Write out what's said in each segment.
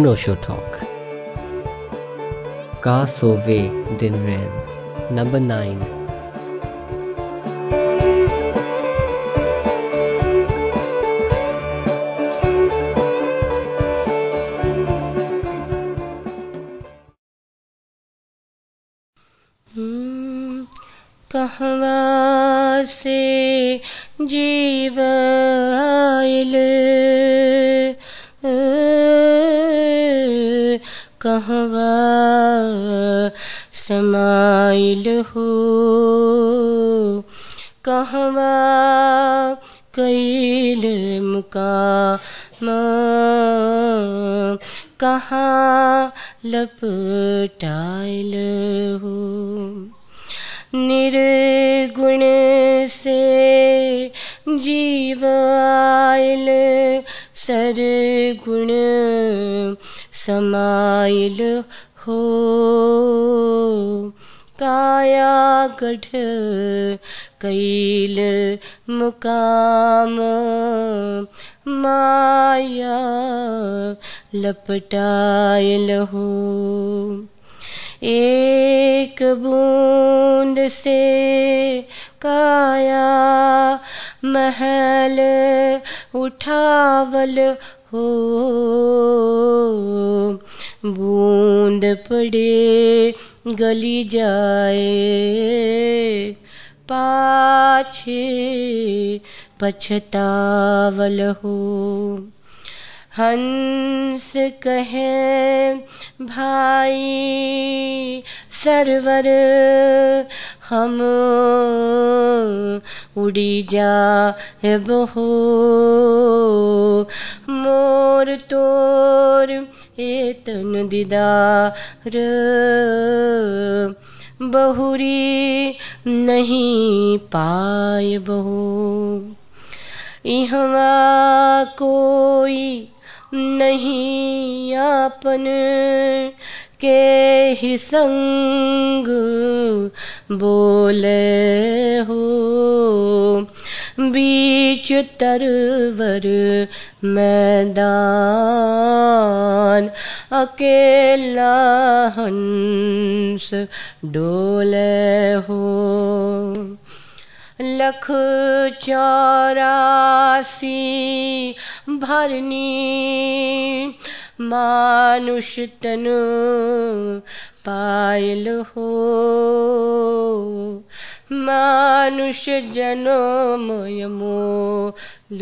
Anosho Talk. Ka Sove Din Ren. Number 9. कहाँ लपटाइल हो। निर्गुण से जीव आयल सरगुण समाइल हो। काया गढ़ कैल मुकाम माया लपटायल हो एक बूंद से काया महल उठावल हो। बूंद पड़े गली जाए। पाछे पछतावल हो। हंस कहे, भाई, सरवर, हम उड़ी जा बहो मोर तोर एतन दीदार बहुरी नहीं पाए बहु। इहवा कोई नहीं आपन के ही संग बोले हो। बीच तरवर मैदान अकेला हंस डोले हो। लख चौरासी भरनी मानुष तन पायल हो। मानुष जनमय मोल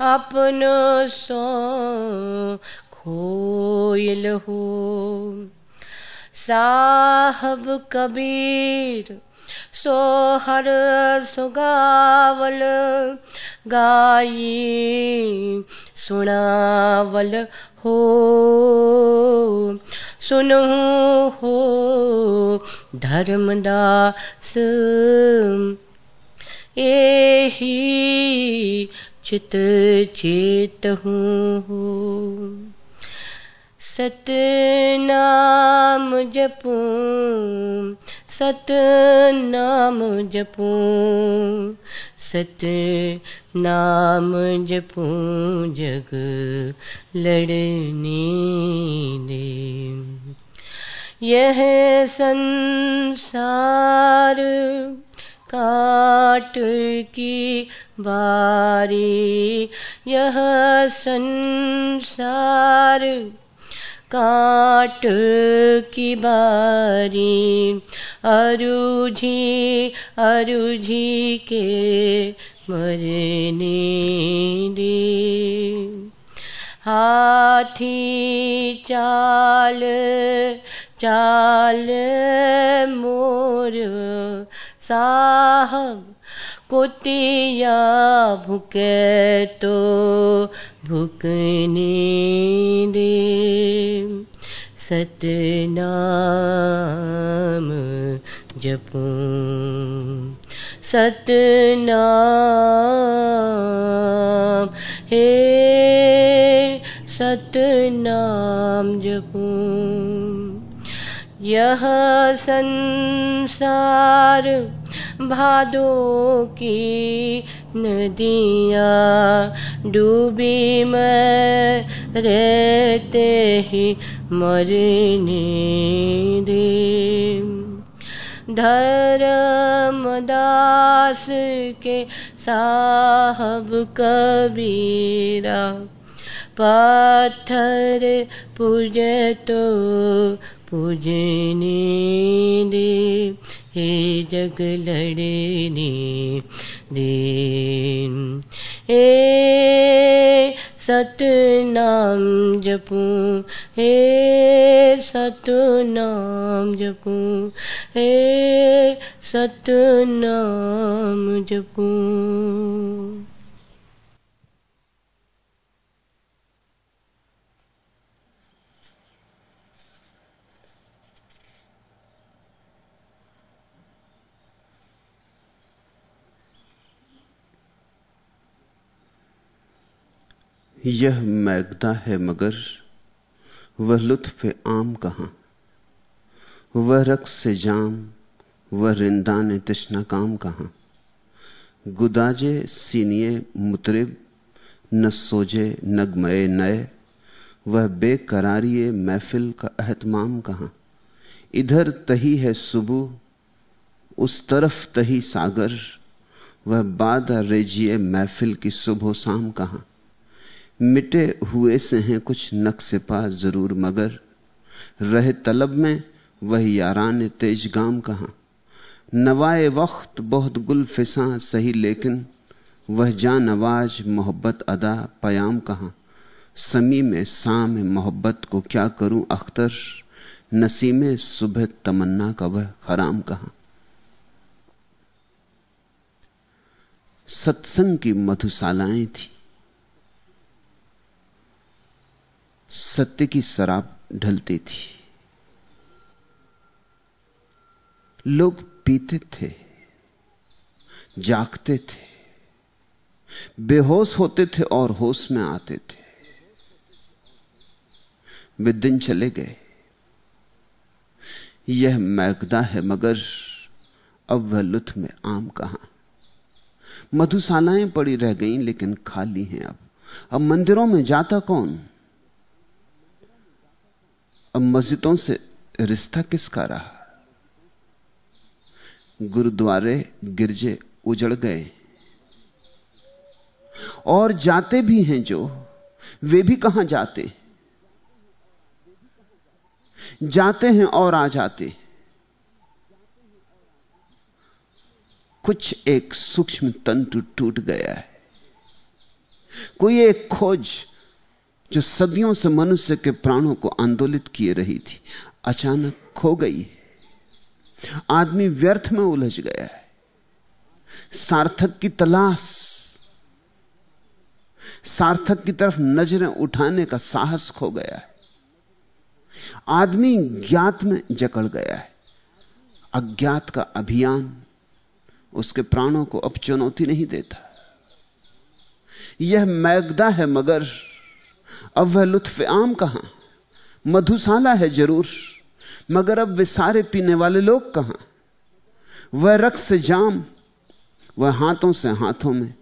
अपन सो खोयल हो। साहब कबीर सोहर सुगावल गाई सुनावल हो। सुनू हो धर्मदास। एही चित चेत हूँ। सतनाम जपूं सत नाम जपूं सत नाम जपूं, जग लड़ने दे। यह संसार काट की बारी, यह संसार काट की बारी। अरुझी अरुझी के मरने दे। हाथी चाल चाल मोर साहब कुतिया भुके तो भुकने दे। सतनाम जपूं। सतनाम हे सतनाम जपूं। यह संसार भादो की नदिया डूबी मैं रहते ही मरने दे। धर्मदास के साहब कबीरा पत्थर पूजे तो पूजने दे। हे जग लड़ने दे। हे सतनाम जपूं हे सतनाम जपूं हे सतनाम जपूं। यह मैगदा है मगर वह लुत्फ आम कहाँ? वह रक्स से जाम, वह रिंदान तृष्णा काम कहाँ? गुदाजे सीनिए मुतरिब, न सोजे नगमय नए, वह बेकरारिये महफिल का अहतमाम कहाँ? इधर तही है सुबह, उस तरफ़ तही सागर, वह बाद रेजिए महफिल की सुबह शाम कहाँ? मिटे हुए से हैं कुछ नक्शे पा ज़रूर, मगर रहे तलब में वही यारान तेजगाम कहाँ। नवाए वक्त बहुत गुल फिसा सही, लेकिन वह जान नवाज़ मोहब्बत अदा पयाम कहाँ। समी में शाम मोहब्बत को क्या करूँ, अख्तर नसीमे सुबह तमन्ना का वह हराम कहा। सत्संग की मधुशालाएँ थी सत्य की शराब ढलती थी। लोग पीते थे, जागते थे, बेहोश होते थे और होश में आते थे। वे दिन चले गए। यह मैगदा है, मगर अब वह लुथ में आम कहाँ? मधुशालाएँ पड़ी रह गईं, लेकिन खाली हैं अब। अब मंदिरों में जाता कौन? अब मस्जिदों से रिश्ता किसका रहा? गुरुद्वारे गिरजे उजड़ गए। और जाते भी हैं जो, वे भी कहाँ जाते? जाते हैं और आ जाते। कुछ एक सूक्ष्म तंतु टूट गया है। कोई एक खोज जो सदियों से मनुष्य के प्राणों को आंदोलित किए रही थी, अचानक खो गई आदमी व्यर्थ में उलझ गया है। सार्थक की तलाश, सार्थक की तरफ़ नज़रें उठाने का साहस खो गया है। आदमी ज्ञात में जकड़ गया है। अज्ञात का अभियान उसके प्राणों को अब चुनौती नहीं देता। यह मैगदा है मगर अब वह लुत्फ आम कहाँ? मधुशाला है ज़रूर, मगर अब वे सारे पीने वाले लोग कहाँ? वह रक्स जाम, वह हाथों से हाथों में,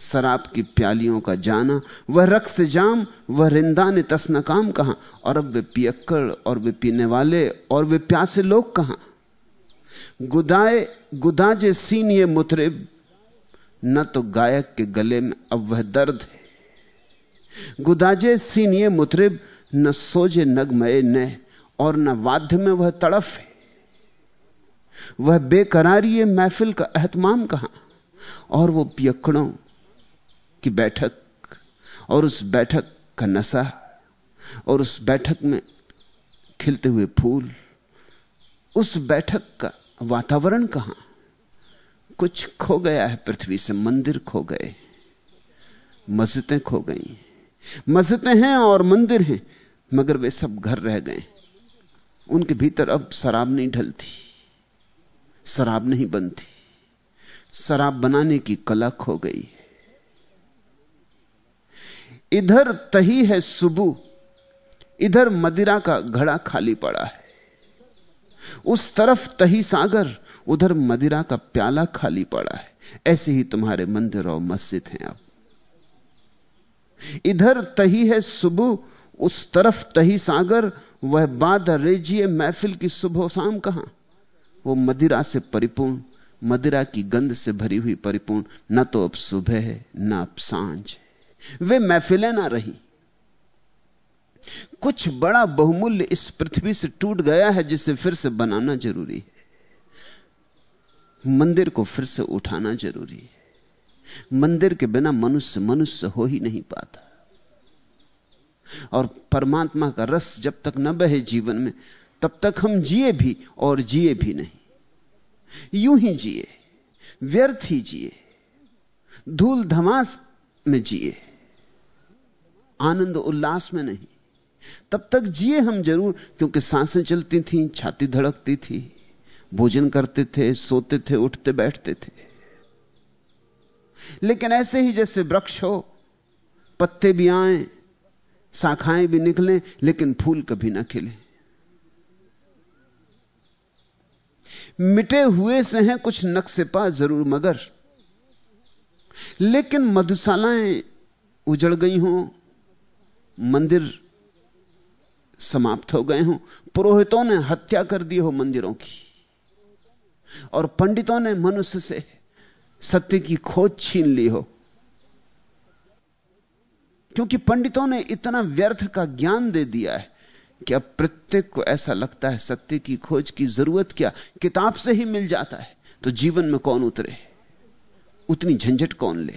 शराब की प्यालियों का जाना, वह रक्स जाम, वह रिंदा ने तस्ना काम कहाँ? और अब वे पियक्कड़, और वे पीने वाले, और वे प्यासे लोग कहाँ? गुदाए, गुदाजे सीन ये मुतरिब, न तो गायक के गले में अब वह दर्द है। गुदाजे सीनिये मुतरिब, न सोजे नगमय न और न वाद्य में वह तड़फ है। वह बेकरारी महफिल का अहतमाम कहाँ? और वो पियकड़ों की बैठक, और उस बैठक का नशा, और उस बैठक में खिलते हुए फूल, उस बैठक का वातावरण कहाँ? कुछ खो गया है पृथ्वी से, मंदिर खो गए, मस्जिदें खो गई। मस्जिदें हैं और मंदिर हैं, मगर वे सब घर रह गए। उनके भीतर अब शराब नहीं ढलती, शराब नहीं बनती। शराब बनाने की कला खो गई इधर तही है सुबह इधर मदिरा का घड़ा खाली पड़ा है। उस तरफ़ तही सागर, उधर मदिरा का प्याला खाली पड़ा है। ऐसे ही तुम्हारे मंदिर और मस्जिद हैं अब। इधर तही है सुबह, उस तरफ़ तही सागर, वह बाद रेजिए महफिल की सुबह शाम कहाँ? वो मदिरा से परिपूर्ण, मदिरा की गंध से भरी हुई परिपूर्ण, न तो अब सुबह है, न अब साँझ वे महफिलें ना रही। कुछ बड़ा बहुमूल्य इस पृथ्वी से टूट गया है, जिसे फिर से बनाना ज़रूरी है। मंदिर को फिर से उठाना ज़रूरी है। मंदिर के बिना मनुष्य मनुष्य हो ही नहीं पाता। और परमात्मा का रस जब तक न बहे जीवन में, तब तक हम जिए भी और जिए भी नहीं। यूँ ही जिए, व्यर्थ ही जिए, धूल धमास में जिए, आनंद उल्लास में नहीं। तब तक जिए हम ज़रूर, क्योंकि साँसें चलती थीं, छाती धड़कती थी, भोजन करते थे, सोते थे, उठते बैठते थे। लेकिन ऐसे ही जैसे वृक्ष हो, पत्ते भी आए शाखाएँ भी निकलें, लेकिन फूल कभी ना खिले। मिटे हुए से हैं कुछ नक्शे पा ज़रूर मगर, लेकिन मधुशालाएँ उजड़ गई हों, मंदिर समाप्त हो गए हों, पुरोहितों ने हत्या कर दी हो मंदिरों की, और पंडितों ने मनुष्य से सत्य की खोज छीन ली हो। क्योंकि पंडितों ने इतना व्यर्थ का ज्ञान दे दिया है कि अब प्रत्येक को ऐसा लगता है सत्य की खोज की ज़रूरत क्या? किताब से ही मिल जाता है। तो जीवन में कौन उतरे? उतनी झंझट कौन ले?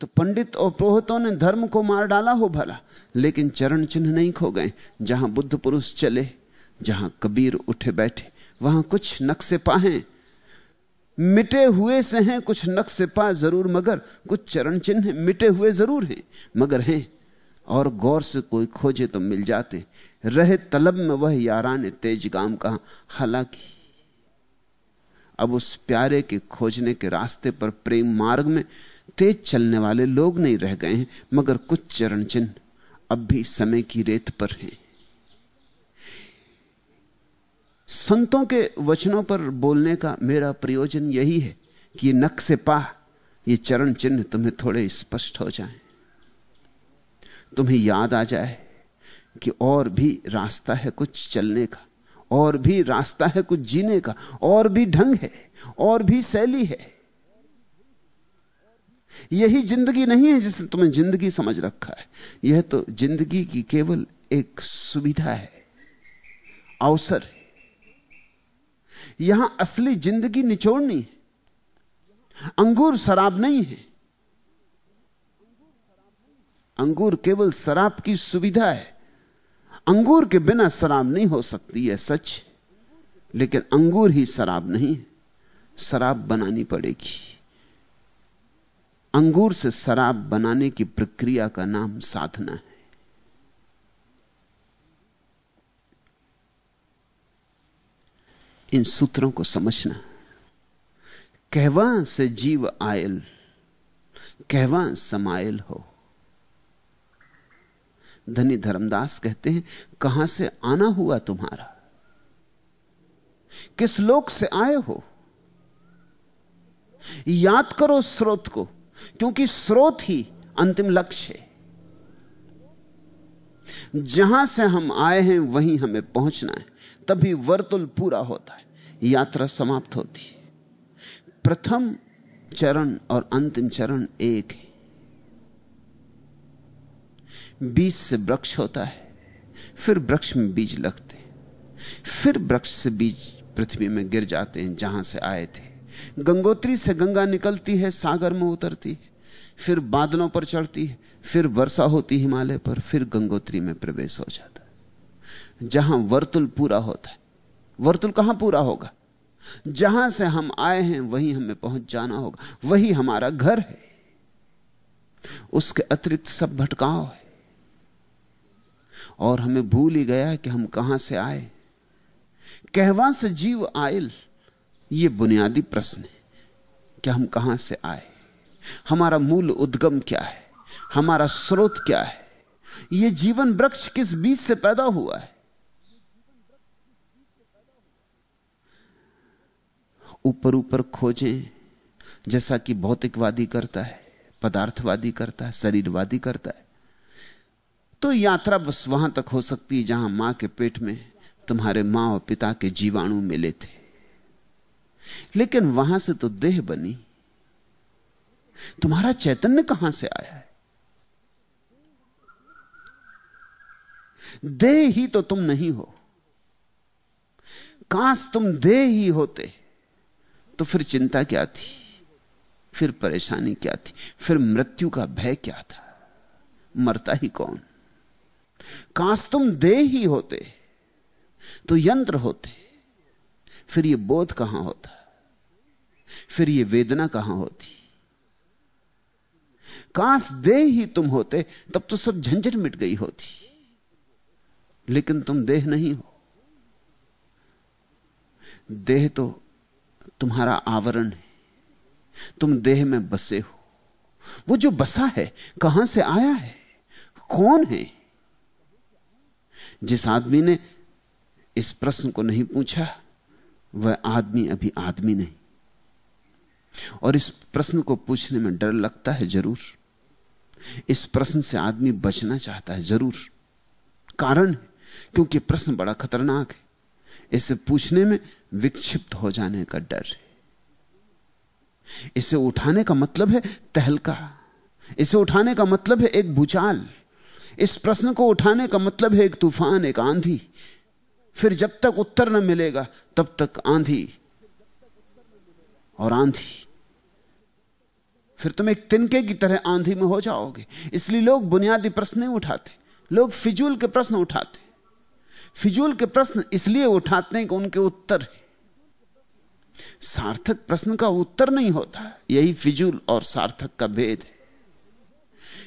तो पंडित और पुरोहितों ने धर्म को मार डाला हो भला, लेकिन चरण चिन्ह नहीं खो गए। जहाँ बुद्ध पुरुष चले, जहाँ कबीर उठे बैठे, वहाँ कुछ नक्शे पाए मिटे हुए से हैं, कुछ नक्शे पा ज़रूर, मगर कुछ चरण चिन्ह मिटे हुए ज़रूर हैं, मगर हैं। और गौर से कोई खोजे तो मिल जाते। रहे तलब में वह यारान तेज गाम कहा, हालाँकि अब उस प्यारे के खोजने के रास्ते पर प्रेम मार्ग में तेज चलने वाले लोग नहीं रह गए हैं, मगर कुछ चरण चिन्ह अब भी समय की रेत पर हैं। संतों के वचनों पर बोलने का मेरा प्रयोजन यही है कि ये नक्शे पाह ये चरण चिन्ह तुम्हें थोड़े स्पष्ट हो जाएँ, तुम्हें याद आ जाए कि और भी रास्ता है कुछ चलने का और भी रास्ता है कुछ जीने का और भी ढंग है और भी शैली है। यही ज़िंदगी नहीं है जिसने तुमने ज़िंदगी समझ रखा है। यह तो ज़िंदगी की केवल एक सुविधा है अवसर है। यहाँ असली ज़िंदगी निचोड़नी है। अंगूर शराब नहीं है। अंगूर केवल शराब की सुविधा है। अंगूर के बिना शराब नहीं हो सकती है सच लेकिन अंगूर ही शराब नहीं है। शराब बनानी पड़ेगी। अंगूर से शराब बनाने की प्रक्रिया का नाम साधना है। इन सूत्रों को समझना। कहवा से जीव आयल कहवा समायल हो। धनी धर्मदास कहते हैं, कहाँ से आना हुआ तुम्हारा? किस लोक से आए हो? याद करो स्रोत को, क्योंकि स्रोत ही अंतिम लक्ष्य है। जहाँ से हम आए हैं, वहीं हमें पहुँचना है। तभी वर्तुल पूरा होता है। यात्रा समाप्त होती है। प्रथम चरण और अंतिम चरण एक है। बीज से वृक्ष होता है, फिर वृक्ष में बीज लगते हैं। फिर वृक्ष से बीज पृथ्वी में गिर जाते हैं, जहाँ से आए थे। गंगोत्री से गंगा निकलती है, सागर में उतरती है। फिर बादलों पर चढ़ती है, फिर वर्षा होती हिमालय पर, फिर गंगोत्री में प्रवेश हो जाता है। जहाँ वर्तुल पूरा होता है। वर्तुल कहाँ पूरा होगा? जहाँ से हम आए हैं, वहीं हमें पहुँच जाना होगा। वही हमारा घर है। उसके अतिरिक्त सब भटकाव है। और हमें भूल ही गया कि हम कहाँ से आए कहवा से जीव आयल? यह बुनियादी प्रश्न है कि हम कहाँ से आए हमारा मूल उद्गम क्या है? हमारा स्रोत क्या है? यह जीवन वृक्ष किस बीज से पैदा हुआ है? ऊपर ऊपर खोजें, जैसा कि भौतिकवादी करता है, पदार्थवादी करता है, शरीरवादी करता है तो यात्रा बस वहाँ तक हो सकती है जहाँ माँ के पेट में तुम्हारे माँ और पिता के जीवाणु मिले थे। लेकिन वहाँ से तो देह बनी। तुम्हारा चैतन्य कहाँ से आया है? देह ही तो तुम नहीं हो। काश तुम देह ही होते। तो फिर चिंता क्या थी? फिर परेशानी क्या थी? फिर मृत्यु का भय क्या था? मरता ही कौन? काश तुम देह ही होते तो यंत्र होते, फिर यह बोध कहाँ होता? फिर यह वेदना कहाँ होती? काश देह ही तुम होते, तब तो सब झंझट मिट गई होती, लेकिन तुम देह नहीं हो। देह तो तुम्हारा आवरण है। तुम देह में बसे हो। वो जो बसा है, कहाँ से आया है? कौन है? जिस आदमी ने इस प्रश्न को नहीं पूछा, वह आदमी अभी आदमी नहीं। और इस प्रश्न को पूछने में डर लगता है ज़रूर। इस प्रश्न से आदमी बचना चाहता है ज़रूर। कारण क्योंकि प्रश्न बड़ा खतरनाक है। इसे पूछने में विक्षिप्त हो जाने का डर है। इसे उठाने का मतलब है तहलका। इसे उठाने का मतलब है एक भूचाल। इस प्रश्न को उठाने का मतलब है एक तूफ़ान, एक आंधी। फिर जब तक उत्तर न मिलेगा, तब तक आंधी और आंधी। फिर तुम एक तिनके की तरह आंधी में हो जाओगे। इसलिए लोग बुनियादी प्रश्न नहीं उठाते। लोग फिजूल के प्रश्न उठाते। फिजूल के प्रश्न इसलिए उठाते हैं कि उनके उत्तर है। सार्थक प्रश्न का उत्तर नहीं होता। यही फिजूल और सार्थक का भेद है।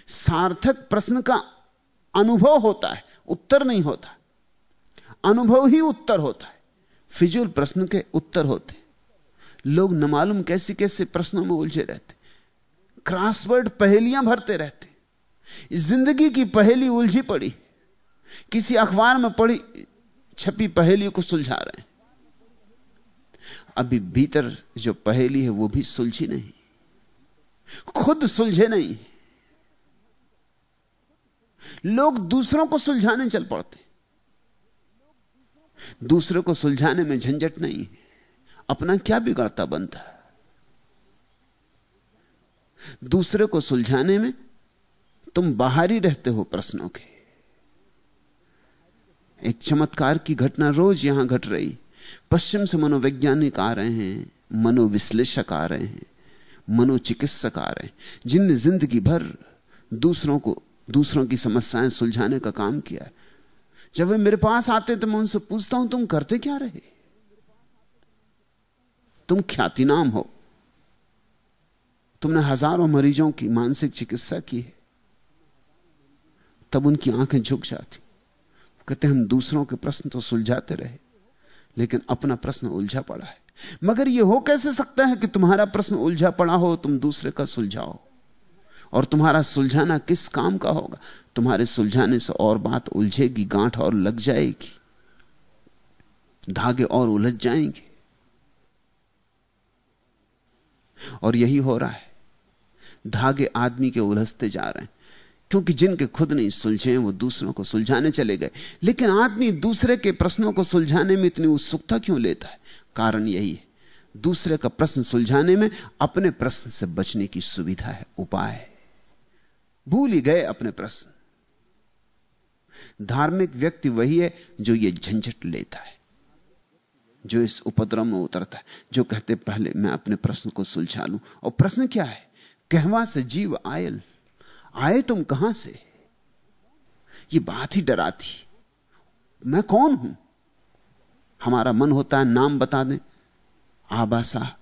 सार्थक प्रश्न का अनुभव होता है, उत्तर नहीं होता। अनुभव ही उत्तर होता है। फिजूल प्रश्न के उत्तर होते लोग न मालूम कैसे कैसे प्रश्नों में उलझे रहते क्रॉसवर्ड पहेलियाँ भरते रहते ज़िंदगी की पहेली उलझी पड़ी। किसी अखबार में पड़ी छपी पहेली को सुलझा रहे हैं। अभी भीतर जो पहेली है, वो भी सुलझी नहीं। खुद सुलझे नहीं। लोग दूसरों को सुलझाने चल पड़ते दूसरे को सुलझाने में झंझट नहीं अपना क्या बिगड़ता बनता दूसरे को सुलझाने में तुम बाहर ही रहते हो प्रश्नों के। एक चमत्कार की घटना रोज यहाँ घट रही। पश्चिम से मनोवैज्ञानिक आ रहे हैं, मनोविश्लेषक आ रहे हैं, मनोचिकित्सक आ रहे हैं। जिनने ज़िंदगी भर दूसरों को, दूसरों की समस्याएँ सुलझाने का काम किया है। जब वे मेरे पास आते तो मैं उनसे पूछता हूँ, तुम करते क्या रहे? तुम ख्याति नाम हो। तुमने हज़ारों मरीजों की मानसिक चिकित्सा की है। तब उनकी आँखें झुक जाती। कहते हम दूसरों के प्रश्न तो सुलझाते रहे, लेकिन अपना प्रश्न उलझा पड़ा है। मगर यह हो कैसे सकता है कि तुम्हारा प्रश्न उलझा पड़ा हो, तुम दूसरे का सुलझाओ? और तुम्हारा सुलझाना किस काम का होगा? तुम्हारे सुलझाने से और बात उलझेगी, गांठ और लग जाएगी, धागे और उलझ जाएँगे। और यही हो रहा है, धागे आदमी के उलझते जा रहे हैं। क्योंकि जिनके खुद नहीं सुलझे, वो दूसरों को सुलझाने चले गए। लेकिन आदमी दूसरे के प्रश्नों को सुलझाने में इतनी उत्सुकता क्यों लेता है? कारण यही है। दूसरे का प्रश्न सुलझाने में अपने प्रश्न से बचने की सुविधा है, उपाय है। भूल ही गए अपने प्रश्न। धार्मिक व्यक्ति वही है जो ये झंझट लेता है, जो इस उपद्रव में उतरता है, जो कहते पहले मैं अपने प्रश्न को सुलझा लूँ। और प्रश्न क्या है? कहवा से जीव आयल। आए तुम कहाँ से? ये बात ही डराती। मैं कौन हूँ? हमारा मन होता है नाम बता दें, आबासा,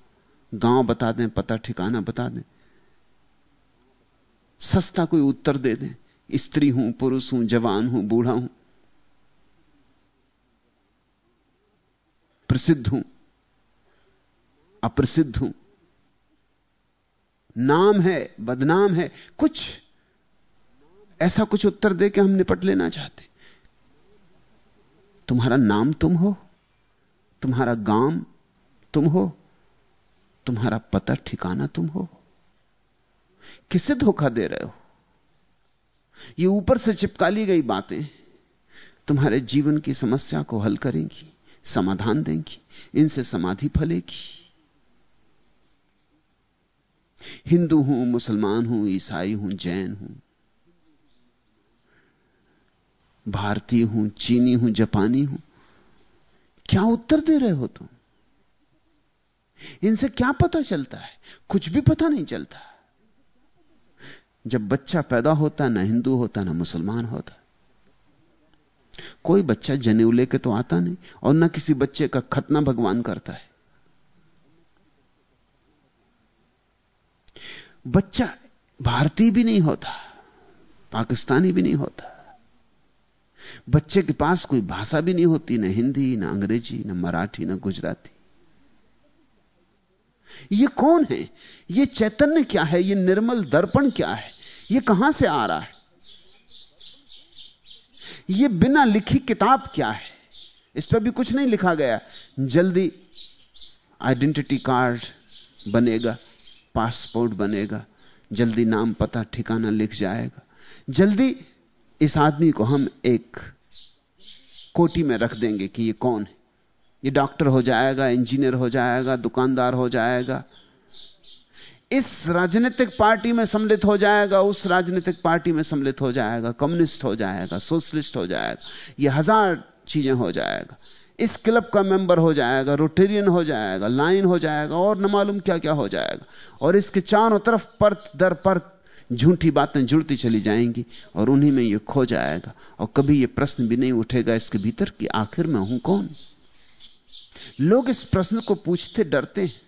गाँव बता दें, पता ठिकाना बता दें। सस्ता कोई उत्तर दे दें, स्त्री हूँ, पुरुष हूँ, जवान हूँ, बूढ़ा हूँ। प्रसिद्ध हूँ, अप्रसिद्ध हूँ। नाम है, बदनाम है, कुछ ऐसा कुछ उत्तर दे के हम निपट लेना चाहते। तुम्हारा नाम तुम हो, तुम्हारा गाँव तुम हो, तुम्हारा पता ठिकाना तुम हो। किसे धोखा दे रहे हो? ये ऊपर से चिपका ली गई बातें तुम्हारे जीवन की समस्या को हल करेंगी, समाधान देंगी, इनसे समाधि फलेगी। हिंदू हूँ, मुसलमान हूँ, ईसाई हूँ, जैन हूँ भारतीय हूँ, चीनी हूँ, जापानी हूँ। क्या उत्तर दे रहे हो तुम? इनसे क्या पता चलता है? कुछ भी पता नहीं चलता। जब बच्चा पैदा होता, ना हिंदू होता, ना मुसलमान होता। कोई बच्चा जनेऊ लेके तो आता नहीं, और ना किसी बच्चे का खतना भगवान करता है। बच्चा भारतीय भी नहीं होता, पाकिस्तानी भी नहीं होता। बच्चे के पास कोई भाषा भी नहीं होती, ना हिंदी, ना अंग्रेज़ी, ना मराठी, ना गुजराती। ये कौन है? ये चैतन्य क्या है? ये निर्मल दर्पण क्या है? ये कहाँ से आ रहा है? ये बिना लिखी किताब क्या है? इस पर भी कुछ नहीं लिखा गया। जल्दी आइडेंटिटी कार्ड बनेगा, पासपोर्ट बनेगा, जल्दी नाम पता, ठिकाना लिख जाएगा। जल्दी इस आदमी को हम एक कोटी में रख देंगे कि ये कौन है? ये डॉक्टर हो जाएगा, इंजीनियर हो जाएगा, दुकानदार हो जाएगा। इस राजनीतिक पार्टी में सम्मिलित हो जाएगा, उस राजनीतिक पार्टी में सम्मिलित हो जाएगा, कम्युनिस्ट हो जाएगा, सोशलिस्ट हो जाएगा, ये हज़ार चीज़ें हो जाएगा। इस क्लब का मेंबर हो जाएगा, रोटेरियन हो जाएगा, लाइन हो जाएगा, और न मालूम क्या क्या हो जाएगा। और इसके चारों तरफ़ परत दर परत झूठी बातें जुड़ती चली जाएँगी और उन्हीं में यह खो जाएगा। और कभी यह प्रश्न भी नहीं उठेगा इसके भीतर कि आखिर मैं हूँ कौन? लोग इस प्रश्न को पूछते डरते हैं।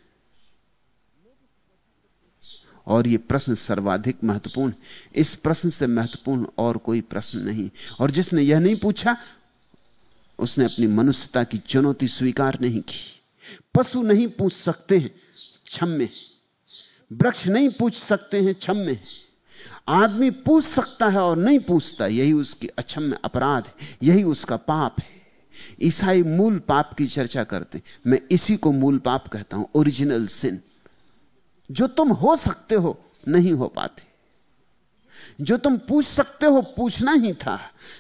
और यह प्रश्न सर्वाधिक महत्वपूर्ण इस प्रश्न से महत्वपूर्ण और कोई प्रश्न नहीं। और जिसने यह नहीं पूछा, उसने अपनी मनुष्यता की चुनौती स्वीकार नहीं की। पशु नहीं पूछ सकते हैं क्षम में वृक्ष नहीं पूछ सकते हैं क्षम में आदमी पूछ सकता है और नहीं पूछता, यही उसकी अक्षम्य अपराध है, यही उसका पाप है। ईसाई मूल पाप की चर्चा करते मैं इसी को मूल पाप कहता हूँ, ओरिजिनल सिन जो तुम हो सकते हो, नहीं हो पाते। जो तुम पूछ सकते हो, पूछना ही था।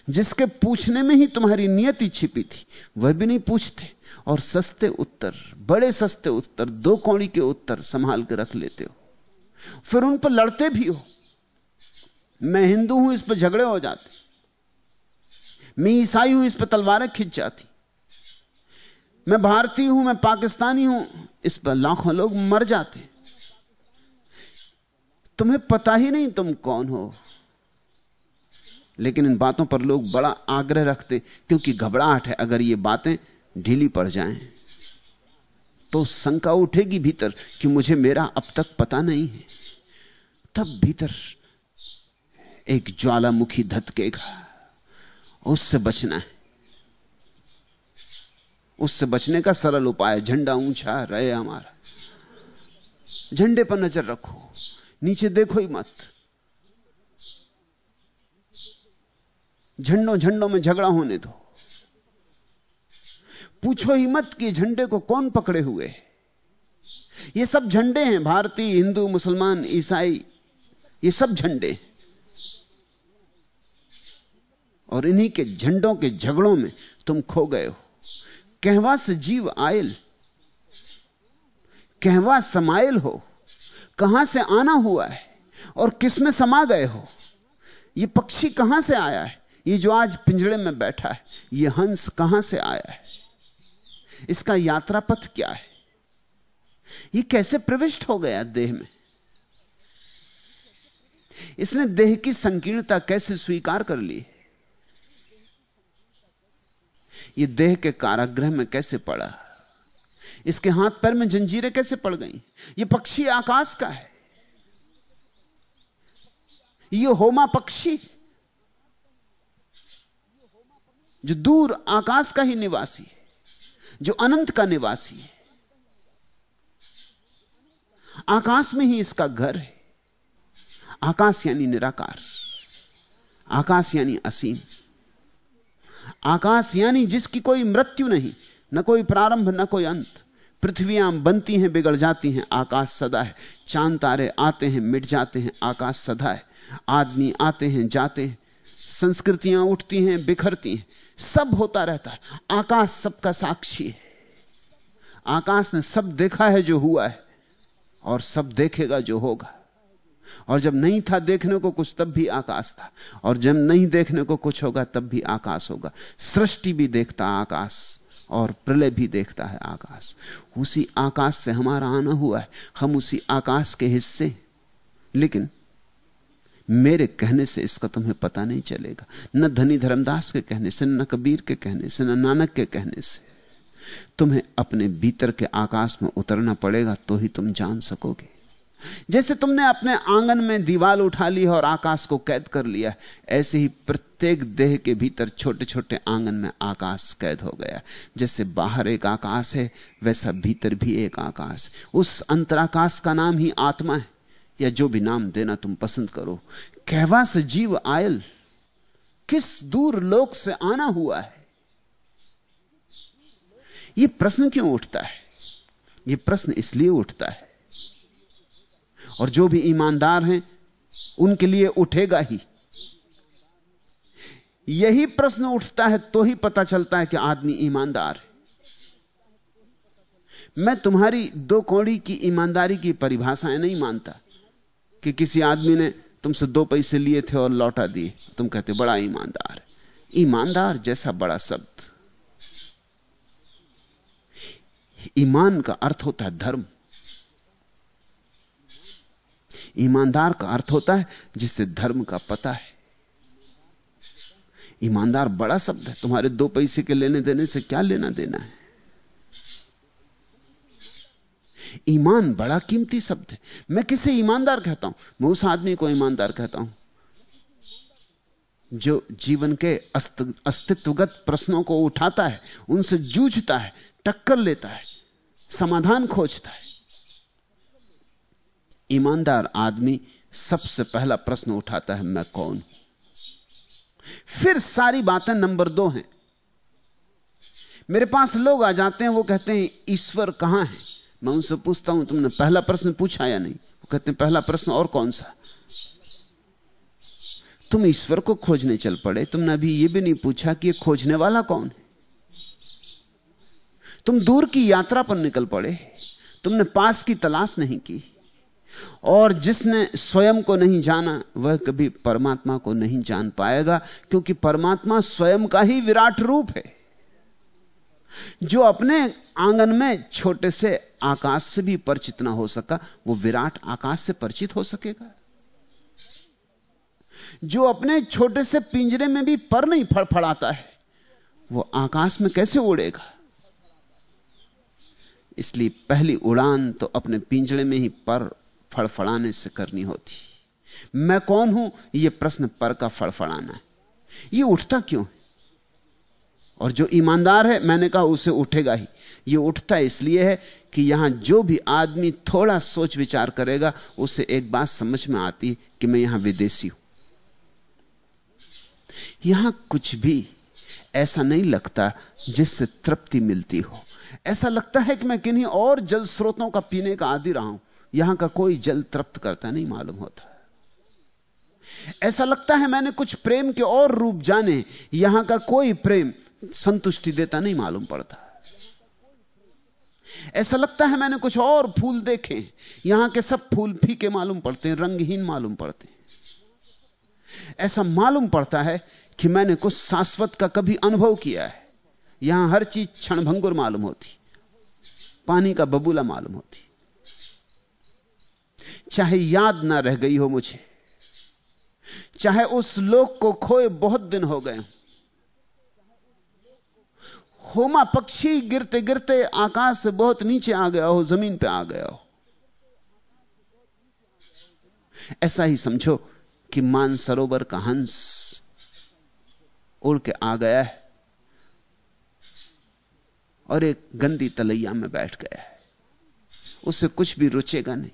जिसके पूछने में ही तुम्हारी नियति छिपी थी, वह भी नहीं पूछते। और सस्ते उत्तर, बड़े सस्ते उत्तर, दो कौड़ी के उत्तर संभाल के रख लेते हो। फिर उन पर लड़ते भी हो। मैं हिंदू हूँ, इस पर झगड़े हो जाते। मैं ईसाई हूँ, इस पर तलवारें खिंच जाती। मैं भारतीय हूँ, मैं पाकिस्तानी हूँ, इस पर लाखों लोग मर जाते। तुम्हें पता ही नहीं तुम कौन हो। लेकिन इन बातों पर लोग बड़ा आग्रह रखते, क्योंकि घबराहट है, अगर ये बातें ढीली पड़ जाएँ तो शंका उठेगी भीतर कि मुझे मेरा अब तक पता नहीं है। तब भीतर एक ज्वालामुखी धतकेगा। उससे बचना है। उससे बचने का सरल उपाय, झंडा ऊँचा, रहे हमारा। झंडे पर नज़र रखो। नीचे देखो ही मत। झंडों झंडों में झगड़ा होने दो। पूछो ही मत कि झंडे को कौन पकड़े हुए ये सब झंडे हैं, भारतीय, हिंदू, मुसलमान, ईसाई। ये सब झंडे और इन्हीं के झंडों के झगड़ों में तुम खो गए हो। कहवा से जीव आयल कहवा समायल हो, कहाँ से आना हुआ है और किसमें समा गए हो? यह पक्षी कहाँ से आया है? ये जो आज पिंजड़े में बैठा है यह हंस कहाँ से आया है? इसका यात्रा पथ क्या है? यह कैसे प्रविष्ट हो गया देह में? इसने देह की संकीर्णता कैसे स्वीकार कर ली यह देह के कारागृह में कैसे पड़ा? इसके हाथ पैर में जंजीरें कैसे पड़ गई? यह पक्षी आकाश का है। ये होमा पक्षी। जो दूर आकाश का ही निवासी है, जो अनंत का निवासी है। आकाश में ही इसका घर है। आकाश यानी निराकार। आकाश यानी असीम। आकाश यानी जिसकी कोई मृत्यु नहीं, न कोई प्रारंभ, न कोई अंत। पृथ्वियाँ बनती हैं, बिगड़ जाती हैं, आकाश सदा है। चाँद तारे आते हैं, मिट जाते हैं, आकाश सदा है। आदमी आते हैं, जाते हैं। संस्कृतियाँ उठती हैं, बिखरती हैं। सब होता रहता है। आकाश सबका साक्षी है। आकाश ने सब देखा है जो हुआ है, और सब देखेगा जो होगा। और जब नहीं था देखने को कुछ, तब भी आकाश था। और जब नहीं देखने को कुछ होगा, तब भी आकाश होगा। सृष्टि भी देखता आकाश, और प्रलय भी देखता है आकाश। उसी आकाश से हमारा आना हुआ है। हम उसी आकाश के हिस्से लेकिन मेरे कहने से इसका तुम्हें पता नहीं चलेगा। न धनी धर्मदास के कहने से, न कबीर के कहने से, न नानक के कहने से। तुम्हें अपने भीतर के आकाश में उतरना पड़ेगा तो ही तुम जान सकोगे। जैसे तुमने अपने आँगन में दीवाल उठा ली और आकाश को कैद कर लिया ऐसे ही प्रत्येक देह के भीतर छोटे छोटे आँगन में आकाश कैद हो गया जैसे बाहर एक आकाश है, वैसा भीतर भी एक आकाश उस अंतराकाश का नाम ही आत्मा है, या जो भी नाम देना तुम पसंद करो। कहवा से जीव आयल, किस दूर लोक से आना हुआ है? यह प्रश्न क्यों उठता है? यह प्रश्न इसलिए उठता है और जो भी ईमानदार हैं, उनके लिए उठेगा ही। यही प्रश्न उठता है तो ही पता चलता है कि आदमी ईमानदार है। मैं तुम्हारी दो कौड़ी की ईमानदारी की परिभाषाएँ नहीं मानता कि किसी आदमी ने तुमसे दो पैसे लिए थे और लौटा दिए। तुम कहते, बड़ा ईमानदार ईमानदार जैसा बड़ा शब्द। ईमान का अर्थ होता है धर्म। ईमानदार का अर्थ होता है, जिससे धर्म का पता है। ईमानदार बड़ा शब्द है, तुम्हारे दो पैसे के लेने देने से क्या लेना देना है? ईमान बड़ा कीमती शब्द है। मैं किसे ईमानदार कहता हूँ? मैं उस आदमी को ईमानदार कहता हूँ, जो जीवन के अस्तित्वगत प्रश्नों को उठाता है, उनसे जूझता है, टक्कर लेता है, समाधान खोजता है। ईमानदार आदमी सबसे पहला प्रश्न उठाता है, मैं कौन? हूँ फिर सारी बातें नंबर दो हैं। मेरे पास लोग आ जाते हैं, वो कहते हैं, ईश्वर कहाँ है? मैं उनसे पूछता हूँ, तुमने पहला प्रश्न पूछा या नहीं? वो कहते हैं, पहला प्रश्न और कौन सा? तुम ईश्वर को खोजने चल पड़े, तुमने अभी यह भी नहीं पूछा कि खोजने वाला कौन है? तुम दूर की यात्रा पर निकल पड़े, तुमने पास की तलाश नहीं की। और जिसने स्वयं को नहीं जाना, वह कभी परमात्मा को नहीं जान पाएगा, क्योंकि परमात्मा स्वयं का ही विराट रूप है। जो अपने आँगन में छोटे से आकाश से भी परिचित ना हो सका, वो विराट आकाश से परिचित हो सकेगा। जो अपने छोटे से पिंजरे में भी पर नहीं फड़फड़ाता है, वो आकाश में कैसे उड़ेगा? इसलिए पहली उड़ान तो अपने पिंजरे में ही पर फड़फड़ाने से करनी होती। मैं कौन हूँ? यह प्रश्न पर का फड़फड़ाना है। यह उठता क्यों है? और जो ईमानदार है, मैंने कहा उसे उठेगा ही। यह उठता इसलिए है कि यहाँ जो भी आदमी थोड़ा सोच विचार करेगा, उसे एक बात समझ में आती कि मैं यहाँ विदेशी हूँ। यहाँ कुछ भी ऐसा नहीं लगता जिससे तृप्ति मिलती हो। ऐसा लगता है कि मैं किन्हीं और जल स्रोतों का पीने का आदि रहा हूँ। यहाँ का कोई जल तृप्त करता नहीं मालूम होता। ऐसा लगता है मैंने कुछ प्रेम के और रूप जाने, यहाँ का कोई प्रेम संतुष्टि देता नहीं मालूम पड़ता। ऐसा लगता है मैंने कुछ और फूल देखे, यहाँ के सब फूल फीके मालूम पड़ते हैं, रंगहीन मालूम पड़ते हैं। ऐसा मालूम पड़ता है कि मैंने कुछ शाश्वत का कभी अनुभव किया है। यहाँ हर चीज़ क्षणभंगुर मालूम होती, पानी का बबूला मालूम होती। चाहे याद ना रह गई हो मुझे। चाहे उस लोक को खोए बहुत दिन हो गए। होमा पक्षी गिरते गिरते आकाश से बहुत नीचे आ गया हो, ज़मीन पे आ गया हो। ऐसा ही समझो कि मान सरोवर का हंस उड़ के आ गया है और एक गंदी तलैया में बैठ गया है। उसे कुछ भी रुचेगा नहीं।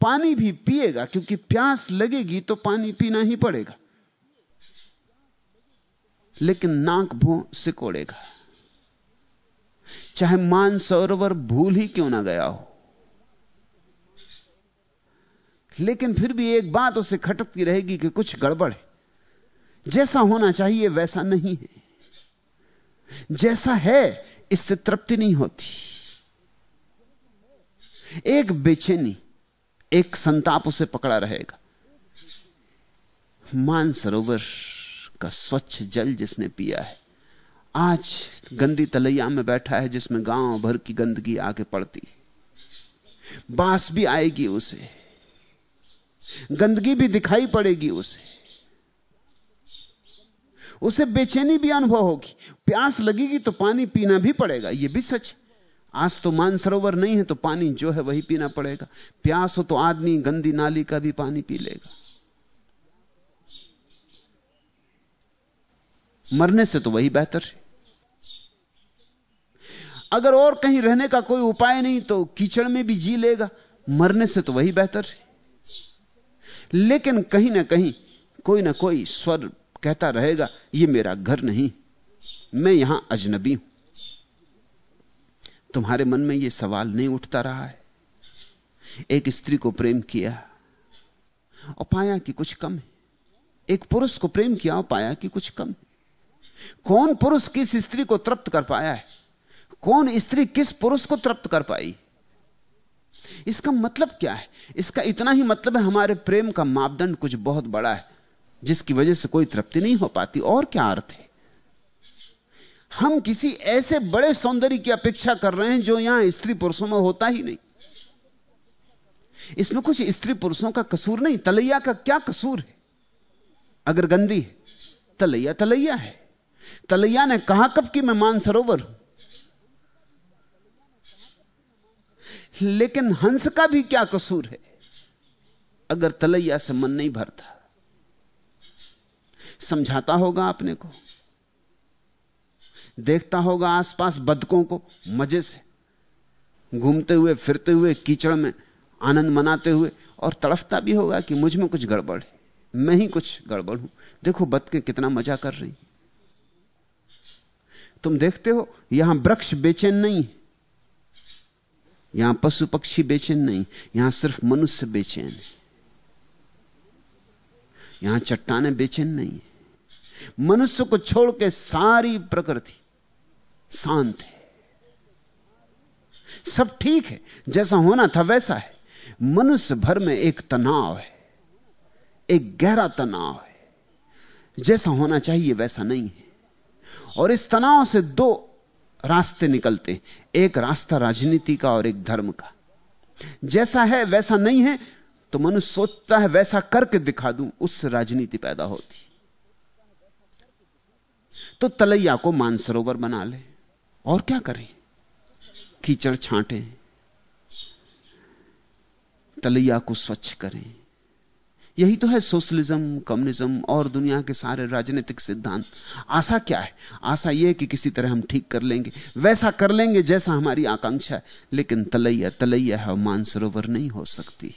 पानी भी पिएगा, क्योंकि प्यास लगेगी तो पानी पीना ही पड़ेगा। लेकिन नाक भू सिकोड़ेगा। चाहे मान सरोवर भूल ही क्यों ना गया हो। लेकिन फिर भी एक बात उसे खटकती रहेगी कि कुछ गड़बड़ है। जैसा होना चाहिए वैसा नहीं है। जैसा है, इससे तृप्ति नहीं होती। एक बेचैनी एक संताप उसे पकड़ा रहेगा। मानसरोवर का स्वच्छ जल जिसने पिया है, आज गंदी तलैया में बैठा है जिसमें गाँव भर की गंदगी आके पड़ती बाँस भी आएगी उसे, गंदगी भी दिखाई पड़ेगी उसे। उसे बेचैनी भी अनुभव होगी, प्यास लगेगी तो पानी पीना भी पड़ेगा यह भी सच आज तो मानसरोवर नहीं है तो पानी जो है वही पीना पड़ेगा। प्यास हो तो आदमी गंदी नाली का भी पानी पी लेगा। मरने से तो वही बेहतर है। अगर और कहीं रहने का कोई उपाय नहीं तो कीचड़ में भी जी लेगा। मरने से तो वही बेहतर है। लेकिन कहीं ना कहीं कोई ना कोई स्वर कहता रहेगा यह मेरा घर नहीं। मैं यहाँ अजनबी हूँ। तुम्हारे मन में यह सवाल नहीं उठता रहा है। एक स्त्री को प्रेम किया और पाया कि कुछ कम है। एक पुरुष को प्रेम किया और पाया कि कुछ कम है। कौन पुरुष किस स्त्री को तृप्त कर पाया है? कौन स्त्री किस पुरुष को तृप्त कर पाई? इसका मतलब क्या है? इसका इतना ही मतलब है, हमारे प्रेम का मापदंड कुछ बहुत बड़ा है, जिसकी वजह से कोई तृप्ति नहीं हो पाती। और क्या अर्थ है? हम किसी ऐसे बड़े सौंदर्य की अपेक्षा कर रहे हैं जो यहाँ स्त्री पुरुषों में होता ही नहीं। इसमें कुछ स्त्री पुरुषों का कसूर नहीं, तलैया का क्या कसूर है? अगर गंदी है, तलैया तलैया है। तलैया ने कहा कब कि मैं मानसरोवर हूँ? लेकिन हंस का भी क्या कसूर है? अगर तलैया से मन नहीं भरता, समझाता होगा आपने को। देखता होगा आसपास बदकों को मज़े से। घूमते हुए, फिरते हुए, कीचड़ में आनंद मनाते हुए, और तड़फता भी होगा कि मुझमें कुछ गड़बड़ है। मैं ही कुछ गड़बड़ हूँ। देखो बदके कितना मज़ा कर रही तुम देखते हो, यहाँ वृक्ष बेचैन नहीं यहाँ पशु पक्षी बेचैन नहीं यहाँ सिर्फ़ मनुष्य बेचैन है। यहाँ चट्टाने बेचैन नहीं है। मनुष्य को छोड़ के सारी प्रकृति शांत है। सब ठीक है, जैसा होना था वैसा है। मनुष्य भर में एक तनाव है, एक गहरा तनाव है। जैसा होना चाहिए वैसा नहीं है। और इस तनाव से दो रास्ते निकलते एक रास्ता राजनीति का और एक धर्म का। जैसा है वैसा नहीं है तो मनुष्य सोचता है, वैसा करके दिखा दूँ, उससे राजनीति पैदा होती। तो तलैया को मानसरोवर बना ले। और क्या करें? कीचड़ छांटे, तलैया को स्वच्छ करें। यही तो है सोशलिज्म, कम्युनिज्म और दुनिया के सारे राजनीतिक सिद्धांत। आशा क्या है? आशा यह कि किसी तरह हम ठीक कर लेंगे। वैसा कर लेंगे जैसा हमारी आकांक्षा है। लेकिन तलैया तलैया है, मानसरोवर नहीं हो सकती।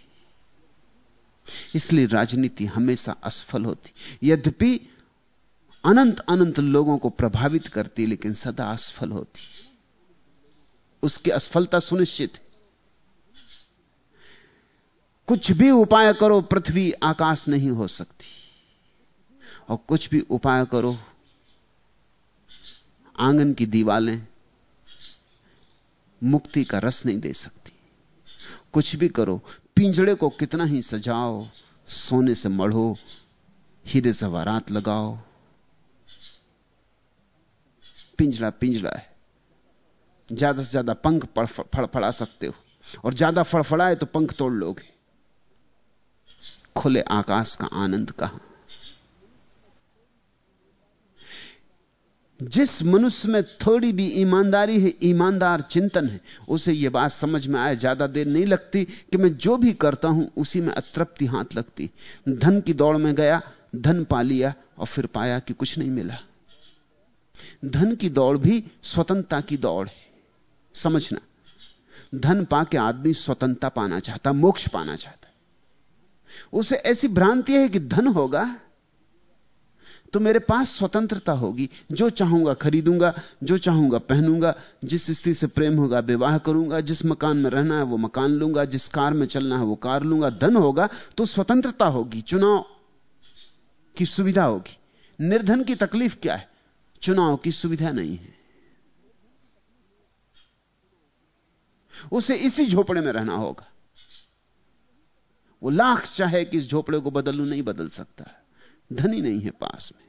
इसलिए राजनीति हमेशा असफल होती। यद्यपि अनंत अनंत लोगों को प्रभावित करती, लेकिन सदा असफल होती। उसकी असफलता सुनिश्चित है। कुछ भी उपाय करो, पृथ्वी आकाश नहीं हो सकती। और कुछ भी उपाय करो, आँगन की दीवालें मुक्ति का रस नहीं दे सकती। कुछ भी करो, पिंजड़े को कितना ही सजाओ, सोने से मढ़ो, हीरे जवारात लगाओ पिंजड़ा पिंजड़ा है। ज़्यादा से ज़्यादा पंख फड़फड़ा सकते हो। और ज़्यादा फड़फड़ाए तो पंख तोड़ लोगे। खुले आकाश का आनंद कहाँ? जिस मनुष्य में थोड़ी भी ईमानदारी है, ईमानदार चिंतन है, उसे यह बात समझ में आए, ज़्यादा देर नहीं लगती कि मैं जो भी करता हूँ, उसी में अतृप्ति हाथ लगती। धन की दौड़ में गया, धन पा लिया और फिर पाया कि कुछ नहीं मिला। धन की दौड़ भी स्वतंत्रता की दौड़ है। समझना। धन पाके आदमी स्वतंत्रता पाना चाहता, मोक्ष पाना चाहता उसे ऐसी भ्रांति है कि धन होगा तो मेरे पास स्वतंत्रता होगी। जो चाहूँगा खरीदूँगा, जो चाहूँगा पहनूँगा, जिस स्त्री से प्रेम होगा, विवाह करूँगा, जिस मकान में रहना है, वो मकान लूँगा, जिस कार में चलना है, वो कार लूँगा। धन होगा तो स्वतंत्रता होगी। चुनाव की सुविधा होगी। निर्धन की तकलीफ़ क्या है? चुनाव की सुविधा नहीं है। उसे इसी झोपड़े में रहना होगा। वो लाख चाहे कि इस झोपड़े को बदलू, नहीं बदल सकता। धनी नहीं है पास में।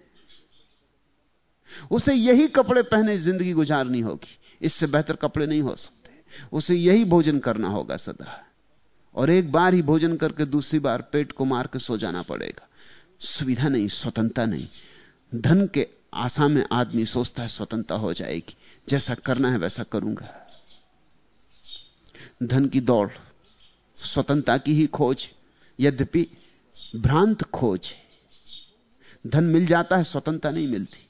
उसे यही कपड़े पहने ज़िंदगी गुजारनी होगी। इससे बेहतर कपड़े नहीं हो सकते। उसे यही भोजन करना होगा सदा। और एक बार ही भोजन करके दूसरी बार पेट को मार के सो जाना पड़ेगा। सुविधा नहीं, स्वतंत्रता नहीं। धन के आशा में आदमी सोचता है स्वतंत्रता हो जाएगी। जैसा करना है वैसा करूँगा। धन की दौड़, स्वतंत्रता की ही खोज, यद्यपि भ्रांत खोज धन मिल जाता है, स्वतंत्रता नहीं मिलती।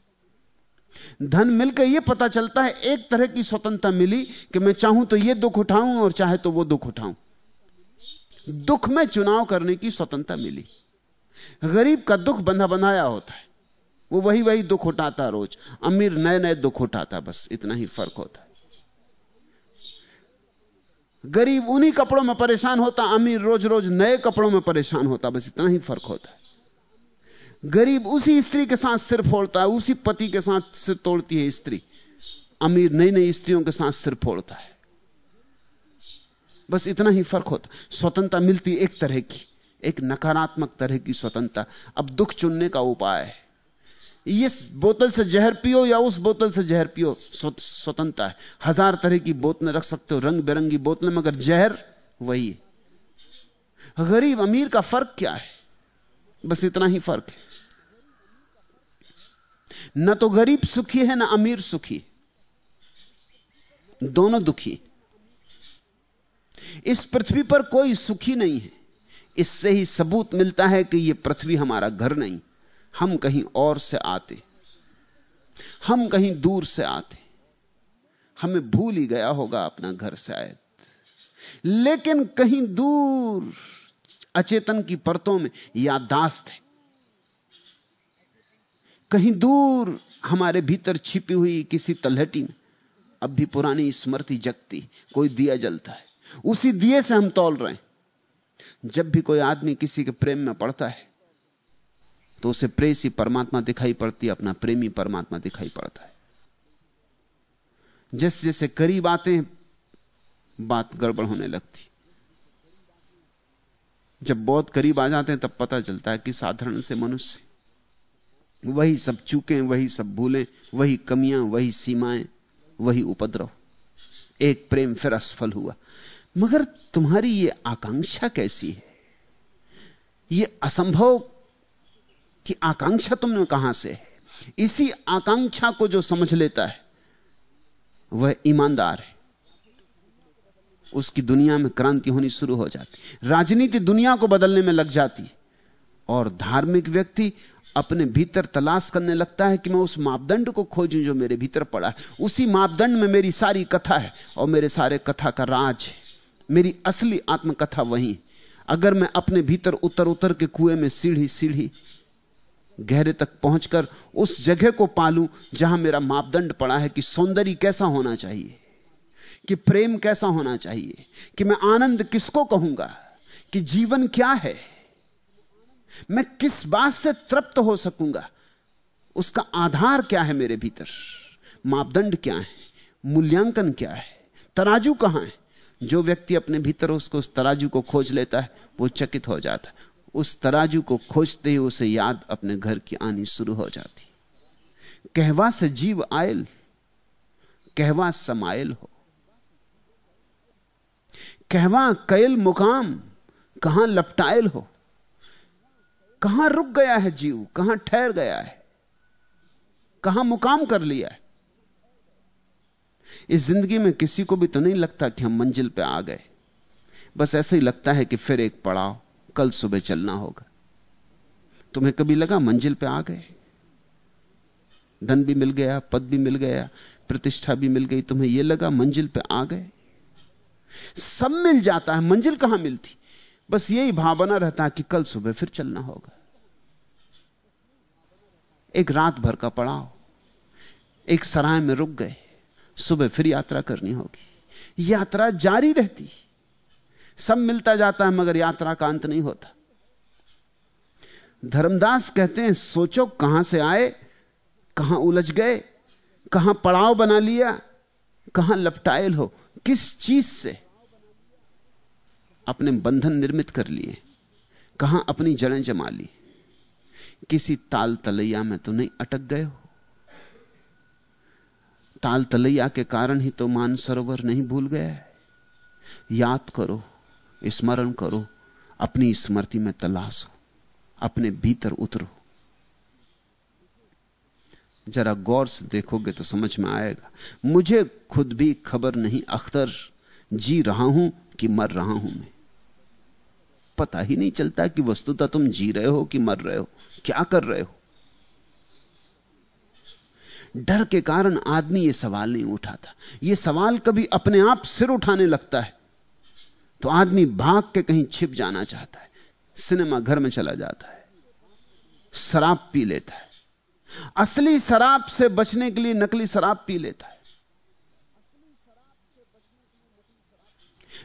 धन मिलकर यह पता चलता है, एक तरह की स्वतंत्रता मिली कि मैं चाहूँ तो यह दुख उठाऊं और चाहे तो वो दुख उठाऊं। दुख में चुनाव करने की स्वतंत्रता मिली। गरीब का दुख बंधा बंधाया होता है। वो वही वही दुख उठाता रोज। अमीर नए नए दुख उठाता, बस इतना ही फ़र्क होता। है गरीब उन्हीं कपड़ों में परेशान होता, अमीर रोज रोज नए कपड़ों में परेशान होता, बस इतना ही फ़र्क होता। है गरीब उसी स्त्री के साथ सिर फोड़ता है उसी पति के साथ सिर तोड़ती है स्त्री। अमीर नई नई स्त्रियों के साथ सिर फोड़ता है। बस इतना ही फ़र्क होता। स्वतंत्रता मिलती एक तरह की, एक नकारात्मक तरह की स्वतंत्रता। अब दुख चुनने का उपाय है। इस बोतल से जहर पियो या उस बोतल से जहर पियो स्वतंत्रता है। हज़ार तरह की बोतलें रख सकते हो रंग बिरंगी बोतलें, मगर जहर वही है। गरीब अमीर का फ़र्क क्या है? बस इतना ही फ़र्क है। न तो गरीब सुखी है, ना अमीर सुखी। दोनों दुखी। इस पृथ्वी पर कोई सुखी नहीं है। इससे ही सबूत मिलता है कि यह पृथ्वी हमारा घर नहीं। हम कहीं और से आते। हम कहीं दूर से आते। हमें भूल ही गया होगा अपना घर शायद। लेकिन कहीं दूर, अचेतन की परतों में याददाश्त है। कहीं दूर हमारे भीतर छिपी हुई किसी तलहटी में, अब भी पुरानी स्मृति जगती, कोई दिया जलता है। उसी दिए से हम तोल रहे हैं। जब भी कोई आदमी किसी के प्रेम में पड़ता है तो उसे प्रेसी परमात्मा दिखाई पड़ती अपना प्रेमी परमात्मा दिखाई पड़ता है। जैसे जैसे करीब आते हैं, बात गड़बड़ होने लगती। जब बहुत करीब आ जाते हैं, तब पता चलता है कि साधारण से मनुष्य वही सब चूकें वही सब भूलें, वही कमियाँ, वही सीमाएँ, वही उपद्रव। एक प्रेम फिर असफल हुआ। मगर तुम्हारी ये आकांक्षा कैसी है? ये असंभव कि आकांक्षा तुमने कहाँ से है? इसी आकांक्षा को जो समझ लेता है, वह ईमानदार है। उसकी दुनिया में क्रांति होनी शुरू हो जाती राजनीति दुनिया को बदलने में लग जाती और धार्मिक व्यक्ति अपने भीतर तलाश करने लगता है कि मैं उस मापदंड को खोजूं जो मेरे भीतर पड़ा है। उसी मापदंड में मेरी सारी कथा है और मेरे सारे कथा का राज है। मेरी असली आत्मकथा वही अगर मैं अपने भीतर उतर उतर के कुएँ में सीढ़ी सीढ़ी गहरे तक पहुंचकर उस जगह को पालूं जहाँ मेरा मापदंड पड़ा है कि सौंदर्य कैसा होना चाहिए, कि प्रेम कैसा होना चाहिए, कि मैं आनंद किसको कहूँगा, कि जीवन क्या है, मैं किस बात से तृप्त हो सकूँगा, उसका आधार क्या है मेरे भीतर, मापदंड क्या है, मूल्यांकन क्या है, तराजू कहाँ है? जो व्यक्ति अपने भीतर उसको उस तराजू को खोज लेता है, वो चकित हो जाता है। उस तराजू को खोजते ही उसे याद अपने घर की आनी शुरू हो जाती। कहवा से जीव आयल, कहवा समायल हो। कहवा कैल मुकाम, कहाँ लपटायल हो। कहाँ रुक गया है जीव, कहाँ ठहर गया है। कहाँ मुकाम कर लिया है। इस ज़िंदगी में किसी को भी तो नहीं लगता कि हम मंजिल पे आ गए। बस ऐसा ही लगता है कि फिर एक पड़ाव। कल सुबह चलना होगा। तुम्हें कभी लगा मंजिल पे आ गए? धन भी मिल गया, पद भी मिल गया, प्रतिष्ठा भी मिल गई, तुम्हें यह लगा मंजिल पे आ गए? सब मिल जाता है, मंजिल कहाँ मिलती? बस यही भावना रहता है कि कल सुबह फिर चलना होगा। एक रात भर का पड़ाव, एक सराय में रुक गए, सुबह फिर यात्रा करनी होगी। यात्रा जारी रहती। सब मिलता जाता है, मगर यात्रा का अंत नहीं होता। धर्मदास कहते हैं, सोचो कहाँ से आए, कहाँ उलझ गए, कहाँ पड़ाव बना लिया, कहाँ लपटायल हो, किस चीज़ से? अपने बंधन निर्मित कर लिए, कहाँ अपनी जड़ें जमा ली, किसी ताल तलैया में तो नहीं अटक गए हो। ताल तलैया के कारण ही तो मान सरोवर नहीं भूल गया है याद करो स्मरण करो, अपनी स्मृति में तलाश अपने भीतर उतरो। जरा गौर से देखोगे तो समझ में आएगा। मुझे खुद भी खबर नहीं, अख्तर जी रहा हूँ कि मर रहा हूँ मैं। पता ही नहीं चलता कि वस्तुतः तुम जी रहे हो कि मर रहे हो, क्या कर रहे हो। डर के कारण आदमी यह सवाल नहीं उठाता। यह सवाल कभी अपने आप सिर उठाने लगता है। तो आदमी भाग के कहीं छिप जाना चाहता है, सिनेमा घर में चला जाता है, शराब पी लेता है। असली शराब से बचने के लिए नकली शराब पी लेता है।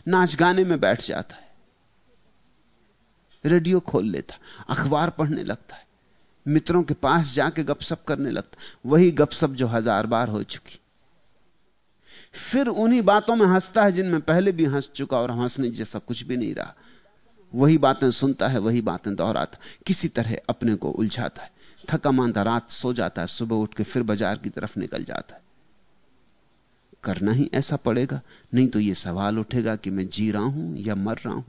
नाच गाने में बैठ जाता है। रेडियो खोल लेता अखबार पढ़ने लगता है, मित्रों के पास जाके गपशप करने लगता वही गपशप जो हज़ार बार हो चुकी। फिर उन्हीं बातों में हंसता है जिनमें पहले भी हंस चुका और हंसने जैसा कुछ भी नहीं रहा। वही बातें सुनता है, वही बातें दोहराता किसी तरह अपने को उलझाता है। थका मांदा रात सो जाता है, सुबह उठ के फिर बाज़ार की तरफ़ निकल जाता है। करना ही ऐसा पड़ेगा, नहीं तो यह सवाल उठेगा कि मैं जी रहा हूँ या मर रहा हूँ।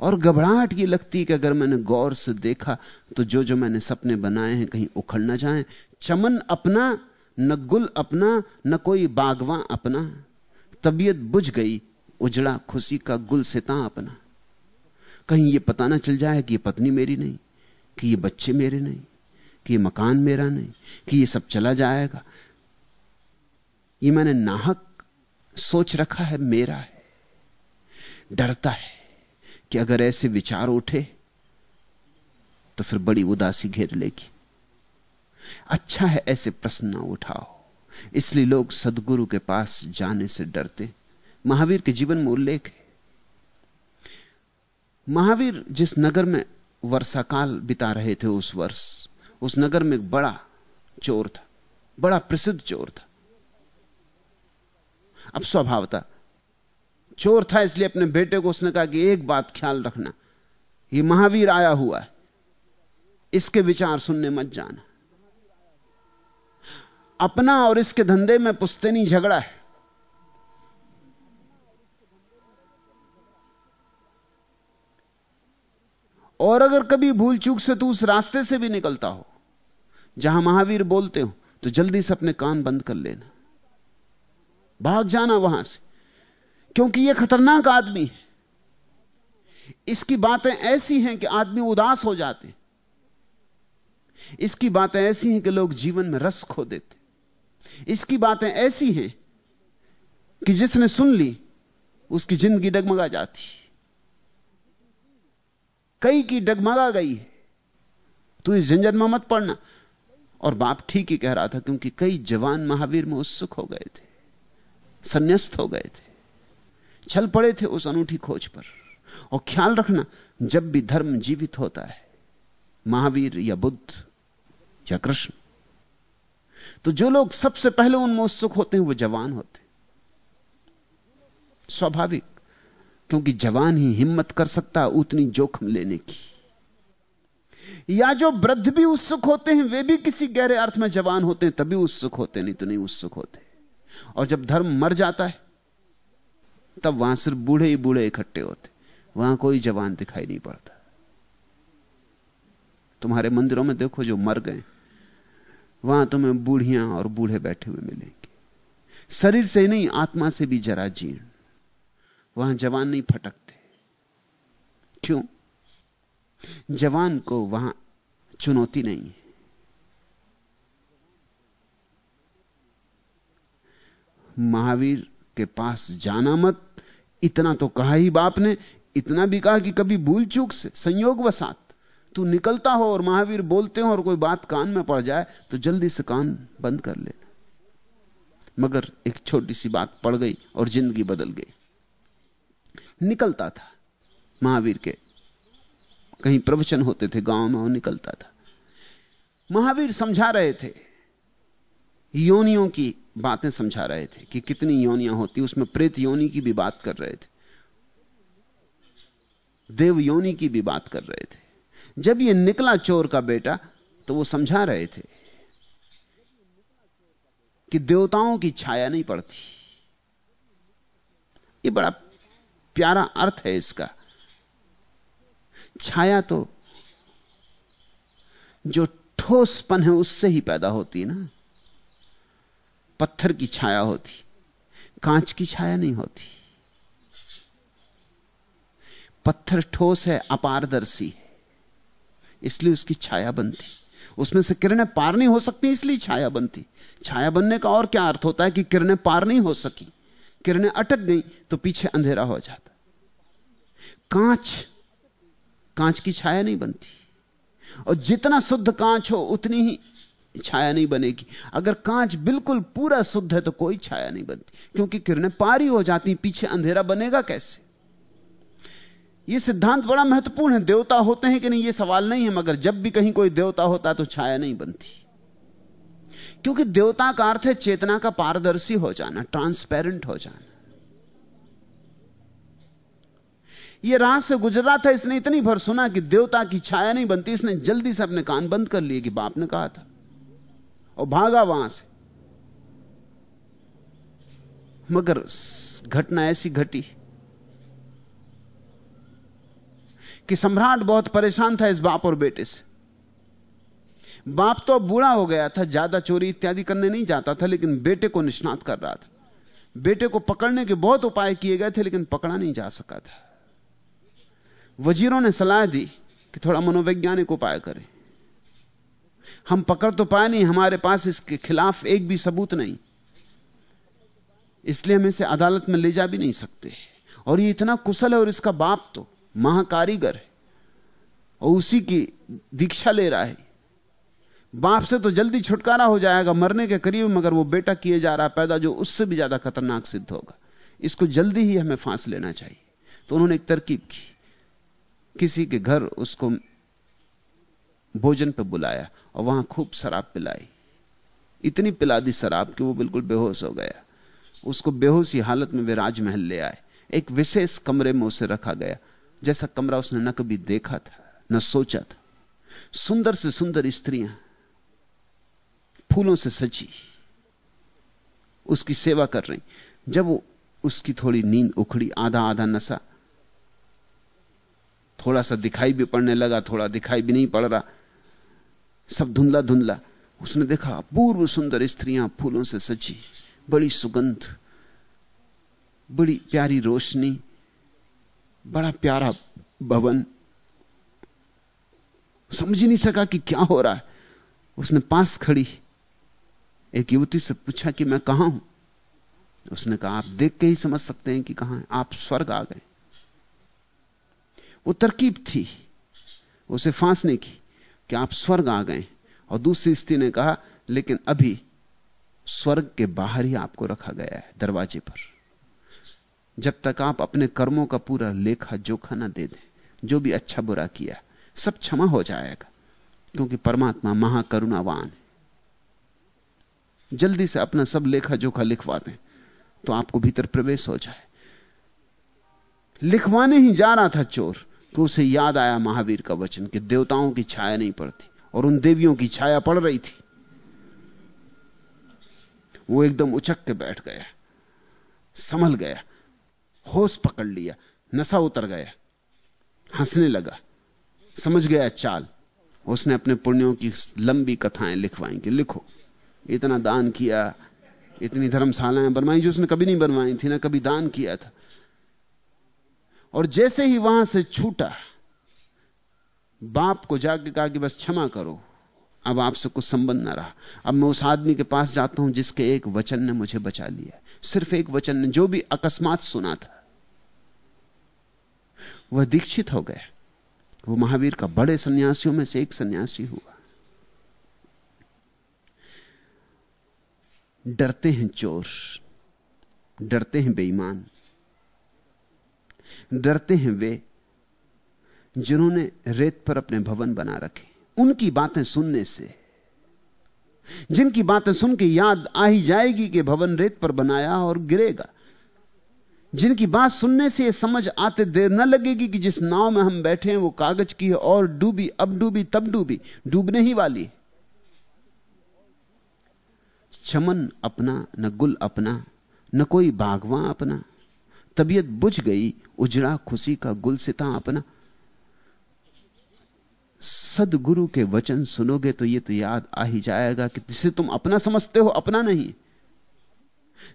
और घबराहट ये लगती है कि अगर मैंने गौर से देखा तो जो जो मैंने सपने बनाए हैं कहीं उखड़ ना जाए, चमन अपना न गुल अपना, न कोई बागवा अपना। तबीयत बुझ गई, उजड़ा खुशी का गुल सिता अपना। कहीं यह पता ना चल जाए कि ये पत्नी मेरी नहीं, कि ये बच्चे मेरे नहीं, कि ये मकान मेरा नहीं, कि ये सब चला जाएगा। ये मैंने नाहक सोच रखा है, मेरा है। डरता है कि अगर ऐसे विचार उठे तो फिर बड़ी उदासी घेर लेगी। अच्छा है ऐसे प्रश्न ना उठाओ। इसलिए लोग सदगुरु के पास जाने से डरते। महावीर के जीवन में उल्लेख है। महावीर जिस नगर में वर्षाकाल बिता रहे थे उस वर्ष, उस नगर में एक बड़ा चोर था, बड़ा प्रसिद्ध चोर था। अब स्वभाव था चोर था इसलिए अपने बेटे को उसने कहा कि एक बात ख्याल रखना, ये महावीर आया हुआ है, इसके विचार सुनने मत जाना। अपना और इसके धंधे में पुस्तैनी झगड़ा है। और अगर कभी भूल चूक से तू उस रास्ते से भी निकलता हो, जहाँ महावीर बोलते हो तो जल्दी से अपने कान बंद कर लेना। भाग जाना वहाँ से, क्योंकि यह खतरनाक आदमी है। इसकी बातें ऐसी हैं कि आदमी उदास हो जाते इसकी बातें ऐसी हैं कि लोग जीवन में रस खो देते इसकी बातें ऐसी हैं कि जिसने सुन ली, उसकी ज़िंदगी डगमगा जाती कई की डगमगा गई है। तू इस झंझट में मत पड़ना। और बाप ठीक ही कह रहा था, क्योंकि कई जवान महावीर में उत्सुक हो गए थे, संन्यास्त हो गए थे, छल पड़े थे उस अनूठी खोज पर। और ख्याल रखना, जब भी धर्म जीवित होता है, महावीर या बुद्ध या कृष्ण तो जो लोग सबसे पहले उनमें उत्सुक होते हैं, वो जवान होते स्वाभाविक, क्योंकि जवान ही हिम्मत कर सकता है उतनी जोखिम लेने की। या जो वृद्ध भी उत्सुक होते हैं, वे भी किसी गहरे अर्थ में जवान होते हैं, तभी उत्सुक होते नहीं तो नहीं उत्सुक होते। और जब धर्म मर जाता है, तब वहाँ सिर्फ़ बूढ़े ही बूढ़े इकट्ठे होते वहाँ कोई जवान दिखाई नहीं पड़ता। तुम्हारे मंदिरों में देखो जो मर गए वहाँ तुम्हें बूढ़ियाँ और बूढ़े बैठे हुए मिलेंगे। शरीर से नहीं, आत्मा से भी जरा जीर्ण। वहाँ जवान नहीं फटकते। क्यों? जवान को वहाँ चुनौती नहीं है। महावीर के पास जाना मत। इतना तो कहा ही बाप ने, इतना भी कहा कि कभी भूल चूक से, संयोग वसात। तू निकलता हो और महावीर बोलते हो और कोई बात कान में पड़ जाए तो जल्दी से कान बंद कर लेना मगर एक छोटी सी बात पड़ गई और ज़िंदगी बदल गई। निकलता था महावीर के। कहीं प्रवचन होते थे, गाँव में वो निकलता था। महावीर समझा रहे थे। योनियों की बातें समझा रहे थे कि कितनी योनियाँ होती, उसमें प्रेत योनि की भी बात कर रहे थे। देव योनि की भी बात कर रहे थे। जब ये निकला चोर का बेटा तो वो समझा रहे थे कि देवताओं की छाया नहीं पड़ती। ये बड़ा प्यारा अर्थ है इसका। छाया तो जो ठोसपन है उससे ही पैदा होती ना। पत्थर की छाया होती, कांच की छाया नहीं होती। पत्थर ठोस है, अपारदर्शी है। इसलिए उसकी छाया बनती। उसमें से किरणें पार नहीं हो सकती, इसलिए छाया बनती। छाया बनने का और क्या अर्थ होता है कि किरणें पार नहीं हो सकी? किरणें अटक गई तो पीछे अंधेरा हो जाता। कांच कांच की छाया नहीं बनती। और जितना शुद्ध कांच हो, उतनी ही छाया नहीं बनेगी। अगर कांच बिल्कुल पूरा शुद्ध है तो कोई छाया नहीं बनती, क्योंकि किरणें पारी हो जाती, पीछे अंधेरा बनेगा कैसे? यह सिद्धांत बड़ा महत्वपूर्ण है। देवता होते हैं कि नहीं यह सवाल नहीं है, मगर जब भी कहीं कोई देवता होता तो छाया नहीं बनती। क्योंकि देवता का अर्थ है चेतना का पारदर्शी हो जाना ट्रांसपेरेंट हो जाना। यह राह से गुजरा था, इसने इतनी भर सुना कि देवता की छाया नहीं बनती, इसने जल्दी से अपने कान बंद कर लिए कि बाप ने कहा था। और भागा वहाँ से। मगर घटना ऐसी घटी कि सम्राट बहुत परेशान था इस बाप और बेटे से। बाप तो बूढ़ा हो गया था, ज़्यादा चोरी इत्यादि करने नहीं जाता था, लेकिन बेटे को निष्णात कर रहा था। बेटे को पकड़ने के बहुत उपाय किए गए थे, लेकिन पकड़ा नहीं जा सका था। वजीरों ने सलाह दी कि थोड़ा मनोवैज्ञानिक उपाय करें। हम पकड़ तो पाए नहीं, हमारे पास इसके खिलाफ एक भी सबूत नहीं। इसलिए हम इसे अदालत में ले जा भी नहीं सकते। और ये इतना कुशल है और इसका बाप तो महाकारीगर है और उसी की दीक्षा ले रहा है। बाप से तो जल्दी छुटकारा हो जाएगा मरने के करीब, मगर वो बेटा किए जा रहा पैदा जो उससे भी ज़्यादा खतरनाक सिद्ध होगा। इसको जल्दी ही हमें फांस लेना चाहिए। तो उन्होंने एक तरकीब की। किसी के घर उसको भोजन पर बुलाया और वहाँ खूब शराब पिलाई। इतनी पिला दी शराब कि वो बिल्कुल बेहोश हो गया। उसको बेहोशी हालत में वे राजमहल ले आए। एक विशेष कमरे में उसे रखा गया। जैसा कमरा उसने न कभी देखा था, न सोचा था। सुंदर से सुंदर स्त्रियाँ फूलों से सजी उसकी सेवा कर रही। जब वो उसकी थोड़ी नींद उखड़ी आधा आधा नशा थोड़ा सा दिखाई भी पड़ने लगा, थोड़ा दिखाई भी नहीं पड़ रहा, सब धुंधला धुंधला उसने देखा पूर्व सुंदर स्त्रियाँ फूलों से सजी, बड़ी सुगंध, बड़ी प्यारी रोशनी बड़ा प्यारा भवन। समझ नहीं सका कि क्या हो रहा है। उसने पास खड़ी। एक युवती से पूछा कि मैं कहाँ हूँ? उसने कहा, आप देख के ही समझ सकते हैं कि कहाँ है। आप स्वर्ग आ गए। वो तरकीब थी। उसे फांसने की कि आप स्वर्ग आ गए। और दूसरी स्त्री ने कहा, लेकिन अभी स्वर्ग के बाहर ही आपको रखा गया है, दरवाजे पर। जब तक आप अपने कर्मों का पूरा लेखा जोखा ना दे दें, जो भी अच्छा बुरा किया, सब क्षमा हो जाएगा, क्योंकि परमात्मा महाकरुणावान है। जल्दी से अपना सब लेखा जोखा लिखवा दें तो आपको भीतर प्रवेश हो जाए। लिखवाने ही जा रहा था चोर तो उसे याद आया महावीर का वचन कि देवताओं की छाया नहीं पड़ती, और उन देवियों की छाया पड़ रही थी। वो एकदम उचक के बैठ गया, संभल गया होश पकड़ लिया, नशा उतर गया, हंसने लगा, समझ गया चाल। उसने अपने पुण्यों की लंबी कथाएँ लिखवाई कि लिखो, इतना दान किया, इतनी धर्मशालाएँ बनवाई जो उसने कभी नहीं बनवाई थी, ना कभी दान किया था। और जैसे ही वहाँ से छूटा, बाप को जाके कहा कि बस क्षमा करो, अब आपसे कुछ संबंध ना रहा। अब मैं उस आदमी के पास जाता हूँ जिसके एक वचन ने मुझे बचा लिया। सिर्फ़ एक वचन ने जो भी अकस्मात सुना था, वह दीक्षित हो गया। वो महावीर का बड़े सन्यासियों में से एक सन्यासी हुआ। डरते हैं चोर, डरते हैं बेईमान, डरते हैं वे जिन्होंने रेत पर अपने भवन बना रखे। उनकी बातें सुनने से जिनकी बातें सुन के याद आ ही जाएगी कि भवन रेत पर बनाया और गिरेगा। जिनकी बात सुनने से समझ आते देर न लगेगी कि जिस नाव में हम बैठे हैं, वो कागज़ की है और डूबी, अब डूबी, तब डूबी, डूबने ही वाली चमन अपना, न गुल अपना, न कोई बागवां अपना। तबीयत बुझ गई, उजड़ा खुशी का गुलसिता अपना। सदगुरु के वचन सुनोगे तो ये तो याद आ ही जाएगा कि जिसे तुम अपना समझते हो, अपना नहीं।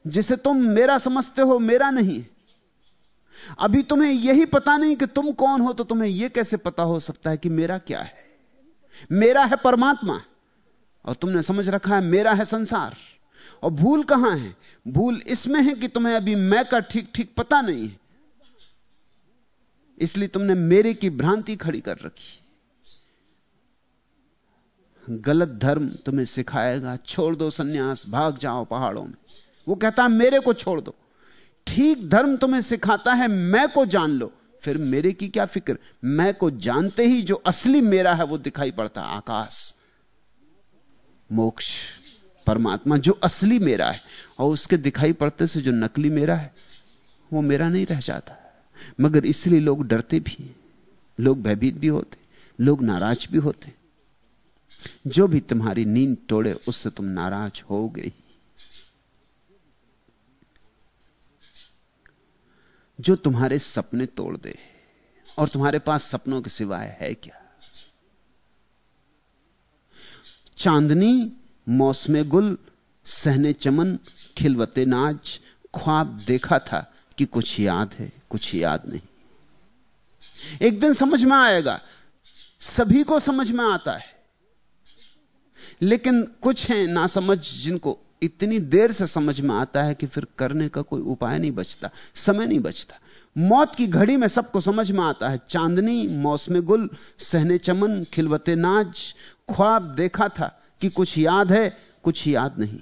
जिसे तुम मेरा समझते हो, मेरा नहीं। अभी तुम्हें यही पता नहीं कि तुम कौन हो तो तुम्हें यह कैसे पता हो सकता है कि मेरा क्या है? मेरा है परमात्मा, और तुमने समझ रखा है मेरा है संसार। और भूल कहाँ है? भूल इसमें है कि तुम्हें अभी मैं का ठीक ठीक पता नहीं। है इसलिए तुमने मेरे की भ्रांति खड़ी कर रखी। गलत धर्म तुम्हें सिखाएगा, छोड़ दो सन्यास, भाग जाओ पहाड़ों में। वो कहता है, मेरे को छोड़ दो। ठीक धर्म तुम्हें सिखाता है, मैं को जान लो। फिर मेरे की क्या फ़िक्र? मैं को जानते ही जो असली मेरा है, वो दिखाई पड़ता आकाश। मोक्ष, परमात्मा जो असली मेरा है, और उसके दिखाई पड़ते से जो नकली मेरा है, वो मेरा नहीं रह जाता। मगर इसलिए लोग डरते भी लोग भयभीत भी होते, लोग नाराज़ भी होते। जो भी तुम्हारी नींद तोड़े, उससे तुम नाराज़ हो गई। जो तुम्हारे सपने तोड़ दे, और तुम्हारे पास सपनों के सिवाय है क्या? चांदनी, मौसमे गुल, सहने चमन, खिलवते नाच, ख्वाब देखा था कि कुछ याद है, कुछ याद नहीं। एक दिन समझ में आएगा, सभी को समझ में आता है। लेकिन कुछ हैं ना समझ जिनको इतनी देर से समझ में आता है कि फिर करने का कोई उपाय नहीं बचता, समय नहीं बचता। मौत की घड़ी में सबको समझ में आता है, चांदनी, मौसम गुल, सहने चमन, खिलवते नाच ख्वाब देखा था कि कुछ याद है, कुछ याद नहीं।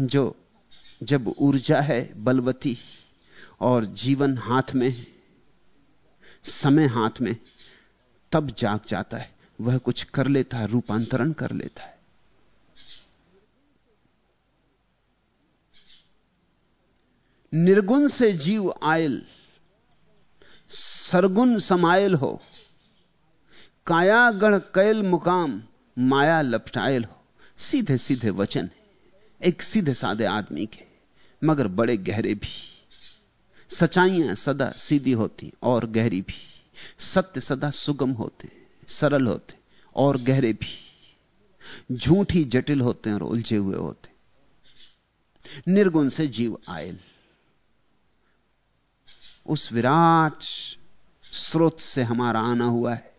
जो, जब ऊर्जा है बलवती और जीवन हाथ में समय हाथ में तब जाग जाता है। वह कुछ कर लेता है, रूपांतरण कर लेता है। निर्गुण से जीव आयल, सरगुण समायल हो काया गण कैल मुकाम माया लपटायल हो। सीधे सीधे वचन है, एक सीधे साधे आदमी के, मगर बड़े गहरे भी। सच्चाइयाँ सदा सीधी होती और गहरी भी, सत्य सदा सुगम होते। सरल होते और गहरे भी। झूठ ही जटिल होते हैं और उलझे हुए होते। निर्गुण से जीव आयल। उस विराट स्रोत से हमारा आना हुआ है।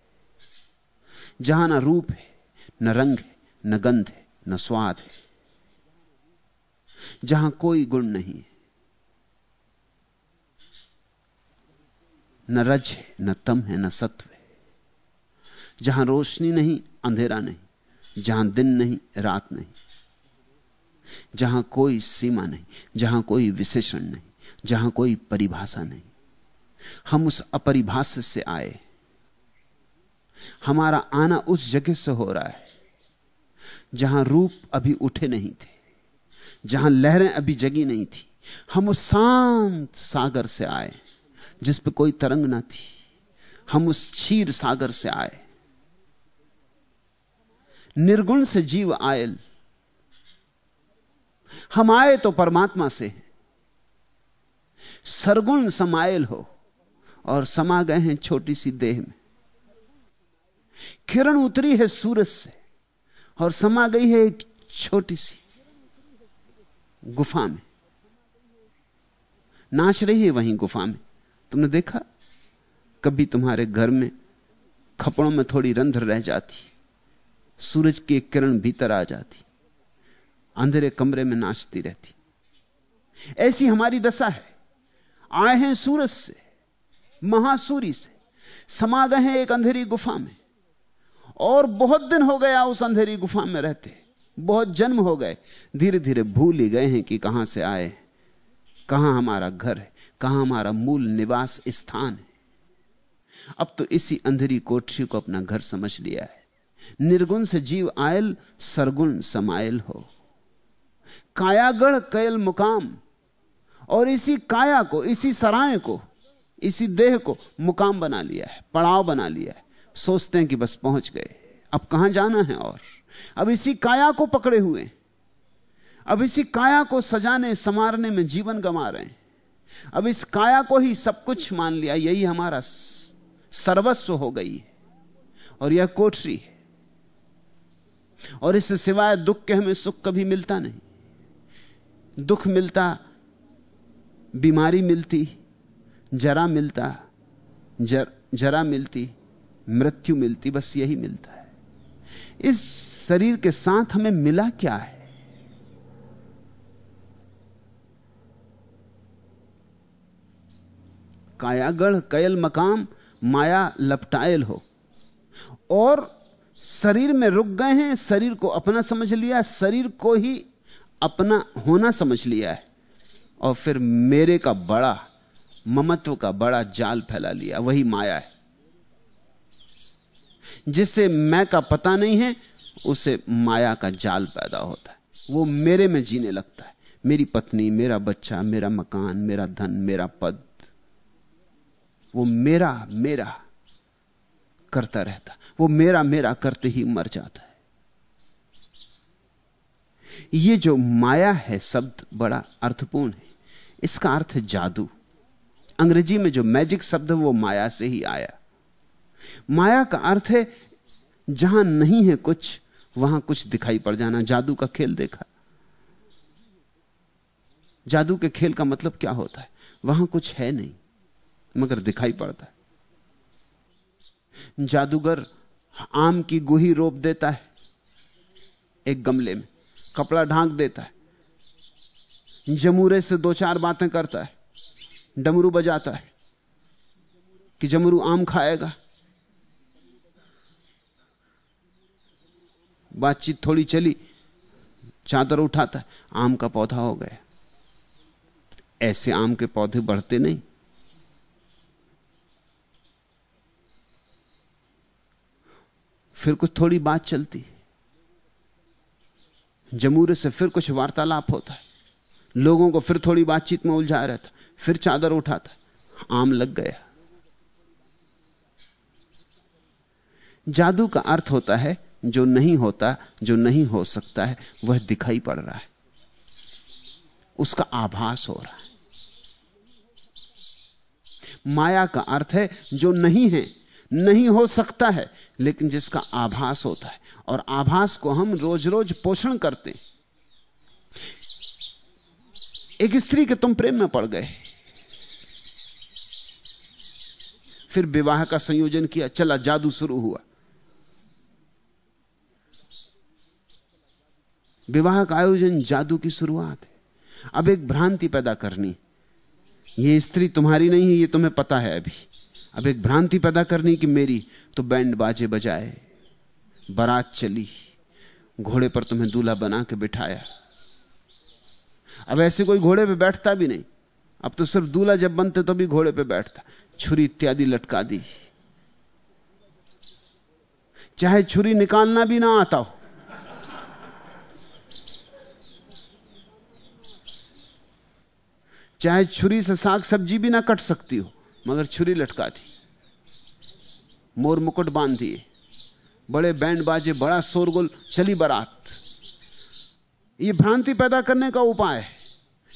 जहाँ ना रूप है, न रंग है, न गंध है, न स्वाद है। जहाँ कोई गुण नहीं है, न रज है, न तम है, न सत्व जहाँ रोशनी नहीं, अंधेरा नहीं, जहाँ दिन नहीं, रात नहीं, जहाँ कोई सीमा नहीं, जहाँ कोई विशेषण नहीं, जहाँ कोई परिभाषा नहीं। हम उस अपरिभाष्य से आए। हमारा आना उस जगह से हो रहा है, जहाँ रूप अभी उठे नहीं थे, जहाँ लहरें अभी जगी नहीं थी। हम उस शांत सागर से आए, जिस पर कोई तरंग ना थी। हम उस क्षीर सागर से आए। निर्गुण से जीव आयल हम आए तो परमात्मा से। सरगुण समायल हो और समा गए हैं छोटी सी देह में। किरण उतरी है सूरज से और समा गई है एक छोटी सी गुफा में। नाच रही है वहीं गुफा में। तुमने देखा? कभी तुम्हारे घर में खपड़ों में थोड़ी रंध्र रह जाती सूरज की एक किरण भीतर आ जाती, अंधेरे कमरे में नाचती रहती। ऐसी हमारी दशा है। आए हैं सूरज से, महासूरी से समा गए हैं एक अंधेरी गुफा में। और बहुत दिन हो गया उस अंधेरी गुफा में रहते। बहुत जन्म हो गए। धीरे धीरे भूल ही गए हैं कि कहाँ से आए। कहाँ हमारा घर है? कहाँ हमारा मूल निवास स्थान है? अब तो इसी अंधेरी कोठरी को अपना घर समझ लिया है। निर्गुण से जीव आयल, सरगुण समायल हो। कायागढ़ कैल मुकाम, और इसी काया को, इसी सराय को, इसी देह को मुकाम बना लिया है, पड़ाव बना लिया है। सोचते हैं कि बस पहुँच गए। अब कहाँ जाना है और? अब इसी काया को पकड़े हुए, अब इसी काया को सजाने, संवारने में जीवन गंवा रहे हैं। अब इस काया को ही सब कुछ मान लिया, यही हमारा सर्वस्व हो गई और यह कोठरी है। और इससे सिवाय दुख के हमें सुख कभी मिलता नहीं। दुख मिलता बीमारी मिलती जरा मिलता जर, जरा मिलती मृत्यु मिलती बस यही मिलता है। इस शरीर के साथ हमें मिला क्या है? कायागढ़ कयल मकाम माया लपटायल हो। और शरीर में रुक गए हैं, शरीर को अपना समझ लिया, शरीर को ही अपना होना समझ लिया है। और फिर मेरे का बड़ा, ममत्व का बड़ा जाल फैला लिया, वही माया है। जिसे मैं का पता नहीं है, उसे माया का जाल पैदा होता है। वो मेरे में जीने लगता है। मेरी पत्नी, मेरा बच्चा, मेरा मकान, मेरा धन, मेरा पद, वो मेरा मेरा करता रहता। वो मेरा मेरा करते ही मर जाता है। ये जो माया है शब्द बड़ा अर्थपूर्ण है। इसका अर्थ है जादू। अंग्रेज़ी में जो मैजिक शब्द है, वो माया से ही आया। माया का अर्थ है, जहाँ नहीं है कुछ, वहाँ कुछ दिखाई पड़ जाना। जादू का खेल देखा। जादू के खेल का मतलब क्या होता है? वहाँ कुछ है नहीं, मगर दिखाई पड़ता है। जादूगर आम की गुही रोप देता है, एक गमले में, कपड़ा ढांक देता है, जमूरे से दो चार बातें करता है, डमरू बजाता है कि जमरू आम खाएगा। बातचीत थोड़ी चली, चादर उठाता है, आम का पौधा हो गया। ऐसे आम के पौधे बढ़ते नहीं। फिर कुछ थोड़ी बात चलती जमूरे से फिर कुछ वार्तालाप होता है। लोगों को फिर थोड़ी बातचीत में उलझा रहता फिर चादर उठाता आम लग गया। जादू का अर्थ होता है, जो नहीं होता, जो नहीं हो सकता है, वह दिखाई पड़ रहा है। उसका आभास हो रहा है। माया का अर्थ है, जो नहीं है नहीं हो सकता है, लेकिन जिसका आभास होता है, और आभास को हम रोज रोज पोषण करते एक स्त्री के तुम प्रेम में पड़ गए। फिर विवाह का संयोजन किया, चला, जादू शुरू हुआ। विवाह का आयोजन जादू की शुरुआत है। अब एक भ्रांति पैदा करनी। यह स्त्री तुम्हारी नहीं है यह तुम्हें पता है अभी। अब एक भ्रांति पैदा करनी कि मेरी तो बैंड बाजे बजाए, बारात चली, घोड़े पर तुम्हें दूल्हा बना के बिठाया। अब ऐसे कोई घोड़े पे बैठता भी नहीं। अब तो सिर्फ़ दूल्हा जब बनते तो भी घोड़े पे बैठता। छुरी इत्यादि लटका दी। चाहे छुरी निकालना भी ना आता हो। चाहे छुरी से साग सब्ज़ी भी ना कट सकती हो। मगर छुरी लटका दी मोर मुकुट बाँध दिए। बड़े बैंड बाजे बड़ा शोरगुल, चली बारात। यह भ्रांति पैदा करने का उपाय है।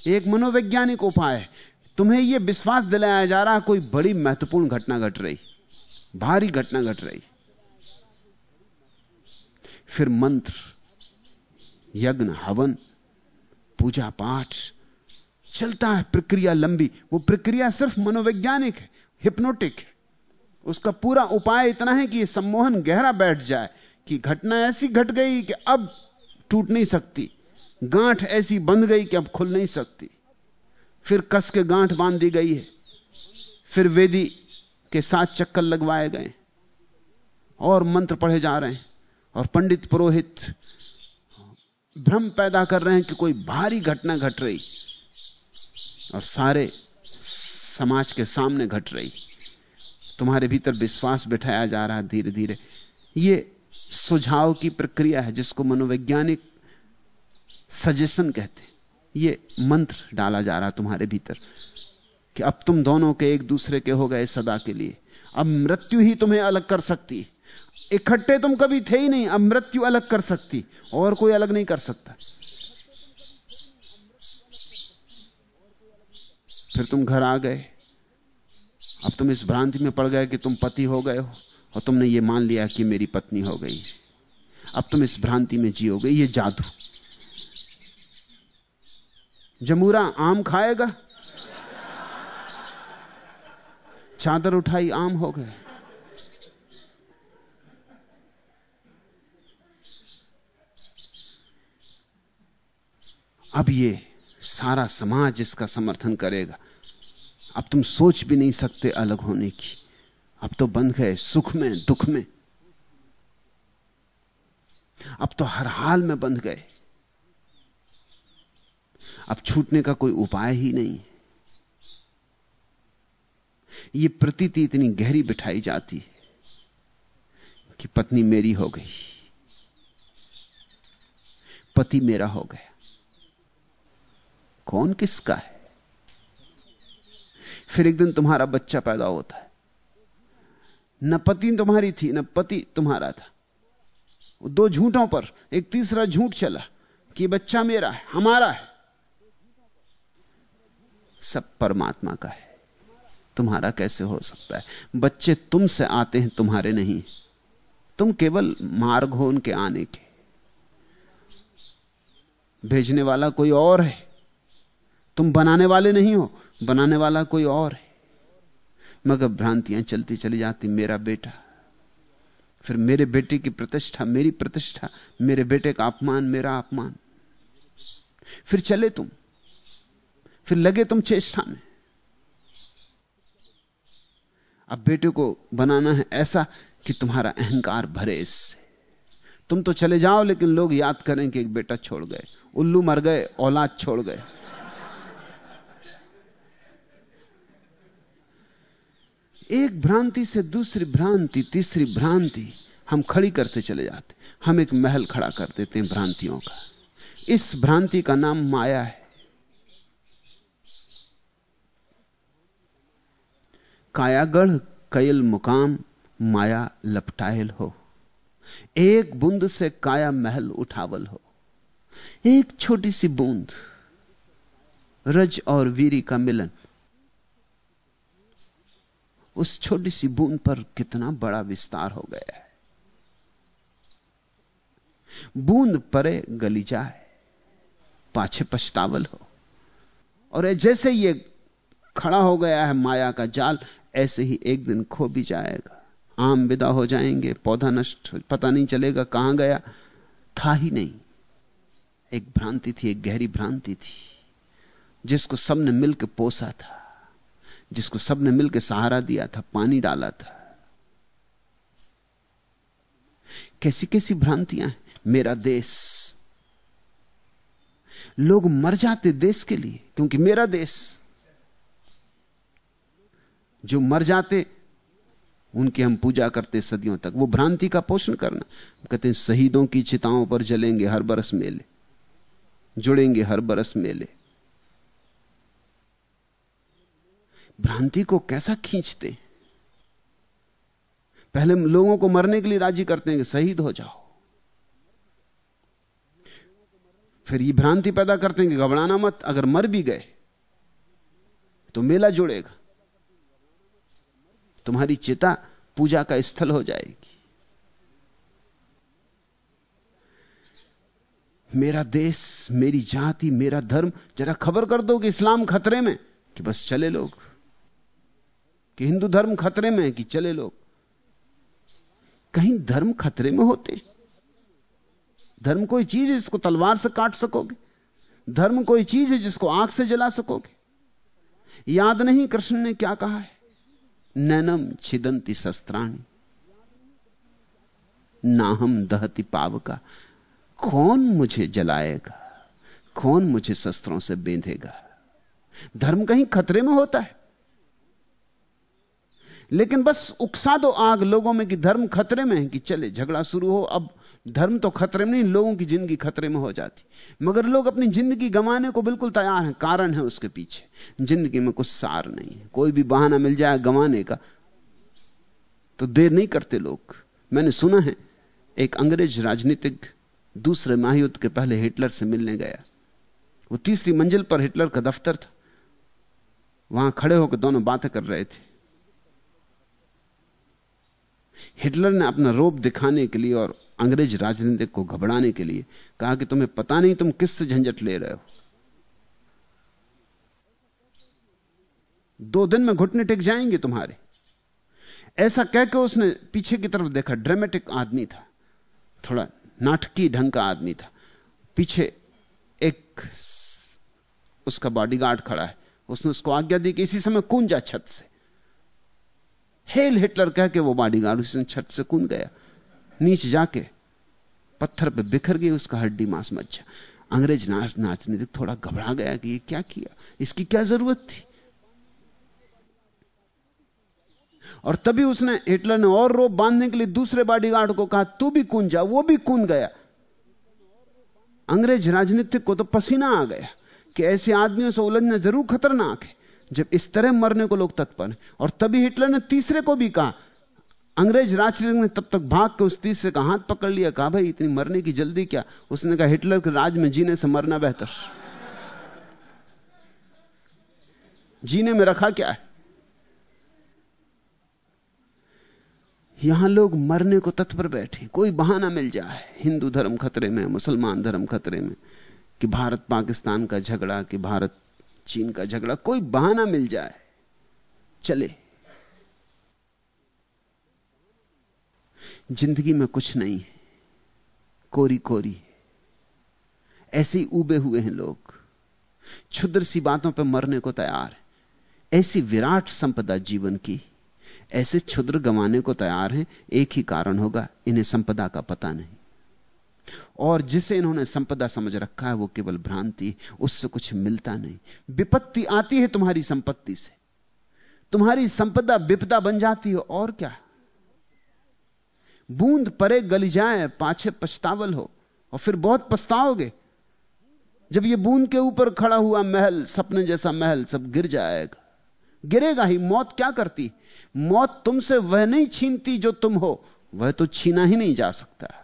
एक मनोवैज्ञानिक उपाय है। तुम्हें यह विश्वास दिलाया जा रहा कोई बड़ी महत्वपूर्ण घटना घट गट रही। भारी घटना घट गट रही। फिर मंत्र, यज्ञ, हवन, पूजा पाठ चलता है, प्रक्रिया लंबी। वो प्रक्रिया सिर्फ़ मनोवैज्ञानिक है हिप्नोटिक है। उसका पूरा उपाय इतना है कि ये सम्मोहन गहरा बैठ जाए कि घटना ऐसी घट गई कि अब टूट नहीं सकती। गांठ ऐसी बंध गई कि अब खुल नहीं सकती। फिर कस के गांठ बाँध दी गई है। फिर वेदी के साथ चक्कर लगवाए गए। और मंत्र पढ़े जा रहे हैं। और पंडित पुरोहित भ्रम पैदा कर रहे हैं कि कोई भारी घटना घट रही। और सारे समाज के सामने घट रही। तुम्हारे भीतर विश्वास बिठाया जा रहा धीरे धीरे ये सुझाव की प्रक्रिया है जिसको मनोवैज्ञानिक सजेशन कहते ये मंत्र डाला जा रहा तुम्हारे भीतर कि अब तुम दोनों के एक दूसरे के हो गए सदा के लिए। अब मृत्यु ही तुम्हें अलग कर सकती इकट्ठे तुम कभी थे ही नहीं, अब मृत्यु अलग कर सकती। और कोई अलग नहीं कर सकता। फिर तुम घर आ गए। अब तुम इस भ्रांति में पड़ गए कि तुम पति हो गए हो, और तुमने ये मान लिया कि मेरी पत्नी हो गई। अब तुम इस भ्रांति में जियोगे, ये जादू। जमूरा आम खाएगा? चादर उठाई, आम हो गए। अब ये सारा समाज इसका समर्थन करेगा। अब तुम सोच भी नहीं सकते अलग होने की। अब तो बंध गए सुख में, दुख में। अब तो हर हाल में बंध गए। अब छूटने का कोई उपाय ही नहीं है। यह प्रतीति इतनी गहरी बिठाई जाती है कि पत्नी मेरी हो गई। पति मेरा हो गया। कौन किसका है? फिर एक दिन तुम्हारा बच्चा पैदा होता है। न पति तुम्हारी थी, न पति तुम्हारा था। दो झूठों पर, एक तीसरा झूठ चला कि बच्चा मेरा है, हमारा है। सब परमात्मा का है। तुम्हारा कैसे हो सकता है? बच्चे तुमसे आते हैं, तुम्हारे नहीं। तुम केवल मार्ग हो उनके आने के। भेजने वाला कोई और है। तुम बनाने वाले नहीं हो, बनाने वाला कोई और है। मगर भ्रांतियाँ चलती चली जाती, मेरा बेटा। फिर मेरे बेटे की प्रतिष्ठा, मेरी प्रतिष्ठा, मेरे बेटे का अपमान, मेरा अपमान। फिर चले तुम। फिर लगे तुम चेष्टा में। अब बेटे को बनाना है ऐसा कि तुम्हारा अहंकार भरे इससे। तुम तो चले जाओ, लेकिन लोग याद करें कि एक बेटा छोड़ गए। उल्लू मर गए, औलाद छोड़ गए। एक भ्रांति से दूसरी भ्रांति, तीसरी भ्रांति हम खड़ी करते चले जाते हम एक महल खड़ा कर देते हैं भ्रांतियों का। इस भ्रांति का नाम माया है। कायागढ़, कयल मुकाम, माया लपटायल हो। एक बूंद से काया महल उठावल हो। एक छोटी सी बूंद, रज और वीरी का मिलन। उस छोटी सी बूंद पर कितना बड़ा विस्तार हो गया है। बूंद परे गली जाए, पाछे पछतावल हो। और जैसे ये खड़ा हो गया है माया का जाल, ऐसे ही एक दिन खो भी जाएगा। आम विदा हो जाएँगे, पौधा नष्ट, पता नहीं चलेगा कहाँ गया। था ही नहीं। एक भ्रांति थी, एक गहरी भ्रांति थी, जिसको सबने मिलकर पोसा था। जिसको सबने मिलकर सहारा दिया था, पानी डाला था। कैसी कैसी भ्रांतियाँ हैं मेरा देश। लोग मर जाते देश के लिए, क्योंकि मेरा देश। जो मर जाते, उनकी हम पूजा करते सदियों तक। वो भ्रांति का पोषण करना। कहते हैं, शहीदों की चिताओं पर जलेंगे हर बरस मेले। जुड़ेंगे हर बरस मेले। भ्रांति को कैसा खींचते? पहले लोगों को मरने के लिए राज़ी करते हैं कि शहीद हो जाओ। फिर ये भ्रांति पैदा करते हैं कि घबराना मत, अगर मर भी गए तो मेला जुड़ेगा। तुम्हारी चिता पूजा का स्थल हो जाएगी। मेरा देश, मेरी जाति, मेरा धर्म, जरा खबर कर दो कि इस्लाम खतरे में कि बस चले लोग। कि हिंदू धर्म खतरे में है कि चले लोग? कहीं धर्म खतरे में होते। धर्म कोई चीज़ है जिसको तलवार से काट सकोगे? धर्म कोई चीज़ है जिसको आँख से जला सकोगे? याद नहीं कृष्ण ने क्या कहा है? नैनम छिदंती शस्त्राणी। नाहम दहती पाव का कौन मुझे जलाएगा? कौन मुझे शस्त्रों से बेंधेगा? धर्म कहीं खतरे में होता है। लेकिन बस उकसा दो आग लोगों में कि धर्म खतरे में है कि चले, झगड़ा शुरू हो। अब धर्म तो खतरे में नहीं, लोगों की ज़िंदगी खतरे में हो जाती। मगर लोग अपनी ज़िंदगी गंवाने को बिल्कुल तैयार हैं, कारण है उसके पीछे। ज़िंदगी में कुछ सार नहीं है। कोई भी बहाना मिल जाए गंवाने का तो देर नहीं करते लोग। मैंने सुना है, एक अंग्रेज़ राजनीतिक दूसरे महायुद्ध के पहले हिटलर से मिलने गया। वो तीसरी मंजिल पर हिटलर का दफ्तर था। वहाँ खड़े होकर दोनों बातें कर रहे थे। हिटलर ने अपना रोप दिखाने के लिए और अंग्रेज़ राजनीतिक को घबराने के लिए कहा कि तुम्हें पता नहीं तुम किससे झंझट ले रहे हो। दो दिन में घुटने टिक जाएँगे तुम्हारे। ऐसा कहकर उसने पीछे की तरफ़ देखा ड्रामेटिक आदमी था। थोड़ा नाटकीय ढंग का आदमी था। पीछे एक उसका बॉडीगार्ड खड़ा है। उसने उसको आज्ञा दी कि इसी समय कूंजा छत से। हेल हिटलर कह के वो बॉडीगार्ड उसने छत से कूद गया। नीचे जाके पत्थर पे बिखर गई, उसका हड्डी मांस मज्जा अंग्रेज़ नाच नाचने तक थोड़ा घबरा गया कि ये क्या किया? इसकी क्या ज़रूरत थी? और तभी उसने हिटलर ने और रोप बांधने के लिए दूसरे बॉडीगार्ड को कहा, तू भी कूद जा। वो भी कूद गया। अंग्रेज़ राजनीतिक को तो पसीना आ गया कि ऐसे आदमियों से उलझना ज़रूर खतरनाक है। जब इस तरह मरने को लोग तत्पर हैं। और तभी हिटलर ने तीसरे को भी कहा, अंग्रेज़ राजनीतिक ने तब तक भाग के उस तीसरे का हाथ पकड़ लिया, कहा, भाई, इतनी मरने की जल्दी क्या? उसने कहा, हिटलर के राज में जीने से मरना बेहतर। जीने में रखा क्या है? यहाँ लोग मरने को तत्पर बैठे कोई बहाना मिल जाए, हिंदू धर्म खतरे में, मुसलमान धर्म खतरे में, कि भारत पाकिस्तान का झगड़ा, कि भारत चीन का झगड़ा कोई बहाना मिल जाए, चले। ज़िंदगी में कुछ नहीं है कोरी कोरी ऐसे ही उबे हुए हैं लोग। क्षुद्र सी बातों पर मरने को तैयार है। ऐसी विराट संपदा जीवन की, ऐसे क्षुद्र गंवाने को तैयार हैं, एक ही कारण होगा, इन्हें संपदा का पता नहीं। और जिसे इन्होंने संपदा समझ रखा है, वो केवल भ्रांति, उससे कुछ मिलता नहीं। विपत्ति आती है तुम्हारी संपत्ति से। तुम्हारी संपदा विपदा बन जाती है, और क्या? बूंद परे गली जाए, पाछे पछतावल हो, और फिर बहुत पछताओगे। जब ये बूंद के ऊपर खड़ा हुआ महल, सपने जैसा महल, सब गिर जाएगा। गिरेगा ही, मौत क्या करती? मौत तुमसे वह नहीं छीनती जो तुम हो, वह तो छीना ही नहीं जा सकता।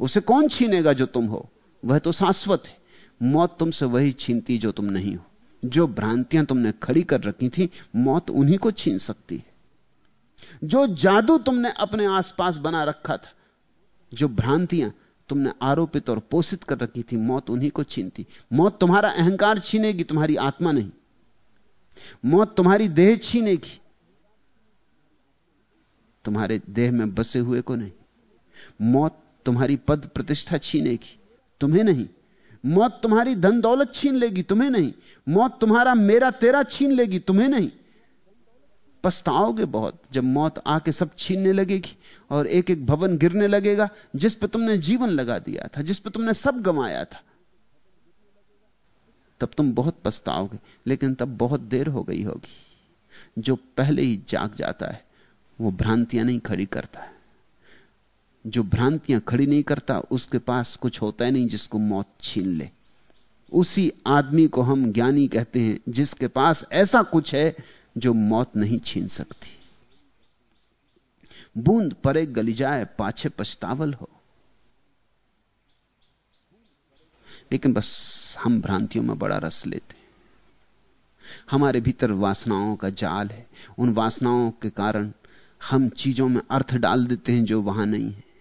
उसे कौन छीनेगा जो तुम हो? वह तो शाश्वत है। मौत तुमसे वही छीनती जो तुम नहीं हो। जो भ्रांतियाँ तुमने खड़ी कर रखी थी, मौत उन्हीं को छीन सकती है। जो जादू तुमने अपने आसपास बना रखा था, जो भ्रांतियाँ तुमने आरोपित और पोषित कर रखी थी, मौत उन्हीं को छीनती। मौत तुम्हारा अहंकार छीनेगी, तुम्हारी आत्मा नहीं। मौत तुम्हारी देह छीनेगी। तुम्हारे देह में बसे हुए को नहीं। मौत तुम्हारी पद प्रतिष्ठा छीनेगी। तुम्हें नहीं। मौत तुम्हारी धन दौलत छीन लेगी, तुम्हें नहीं। मौत तुम्हारा मेरा तेरा छीन लेगी, तुम्हें नहीं। पछताओगे बहुत जब मौत आके सब छीनने लगेगी और एक एक भवन गिरने लगेगा, जिस पर तुमने जीवन लगा दिया था, जिस पर तुमने सब गंवाया था। तब तुम बहुत पछताओगे, लेकिन तब बहुत देर हो गई होगी। जो पहले ही जाग जाता है, वो भ्रांतियाँ नहीं खड़ी करता है। जो भ्रांतियाँ खड़ी नहीं करता, उसके पास कुछ होता ही नहीं जिसको मौत छीन ले। उसी आदमी को हम ज्ञानी कहते हैं, जिसके पास ऐसा कुछ है जो मौत नहीं छीन सकती। बूंद परे गली जाए पाछे पछतावल हो। लेकिन बस हम भ्रांतियों में बड़ा रस लेते हैं। हमारे भीतर वासनाओं का जाल है। उन वासनाओं के कारण हम चीज़ों में अर्थ डाल देते हैं जो वहाँ नहीं है।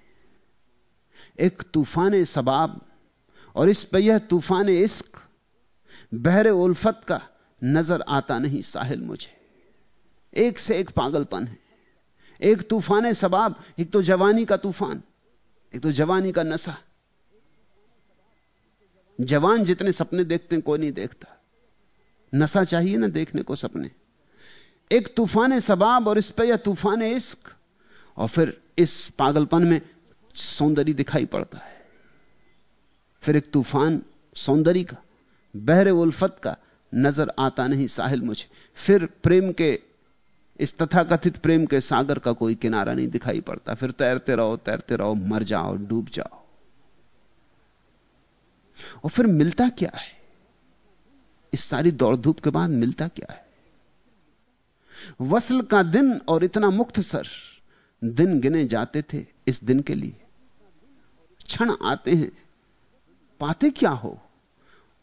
एक तूफ़ान सबाब और इस पर यह तूफ़ान इश्क, बहरे उल्फत का नज़र आता नहीं साहिल मुझे। एक से एक पागलपन है। एक तूफ़ान सबाब एक तो जवानी का तूफ़ान, एक तो जवानी का नशा। जवान जितने सपने देखते हैं, कोई नहीं देखता। नशा चाहिए ना देखने को सपने। एक तूफ़ान सबाब और इस पर या तूफ़ान इश्क और फिर इस पागलपन में सौंदर्य दिखाई पड़ता है। फिर एक तूफ़ान सौंदर्य का, बहरे उल्फत का नज़र आता नहीं साहिल मुझे। फिर प्रेम के, इस तथाकथित प्रेम के सागर का कोई किनारा नहीं दिखाई पड़ता। फिर तैरते रहो तैरते रहो, मर जाओ, डूब जाओ। और फिर मिलता क्या है? इस सारी दौड़ धूप के बाद मिलता क्या है? वसल का दिन और इतना मुक्त सर, दिन गिने जाते थे इस दिन के लिए। क्षण आते हैं। पाते क्या हो?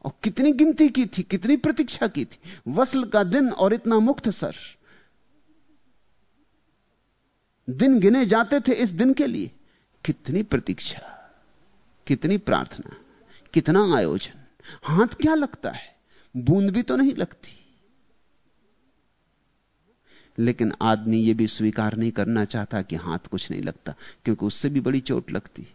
और कितनी गिनती की थी, कितनी प्रतीक्षा की थी? वसल का दिन और इतना मुक्त सर। दिन गिने जाते थे इस दिन के लिए। कितनी प्रतीक्षा, कितनी प्रार्थना, कितना आयोजन। हाथ क्या लगता है? बूंद भी तो नहीं लगती। लेकिन आदमी यह भी स्वीकार नहीं करना चाहता कि हाथ कुछ नहीं लगता, क्योंकि उससे भी बड़ी चोट लगती।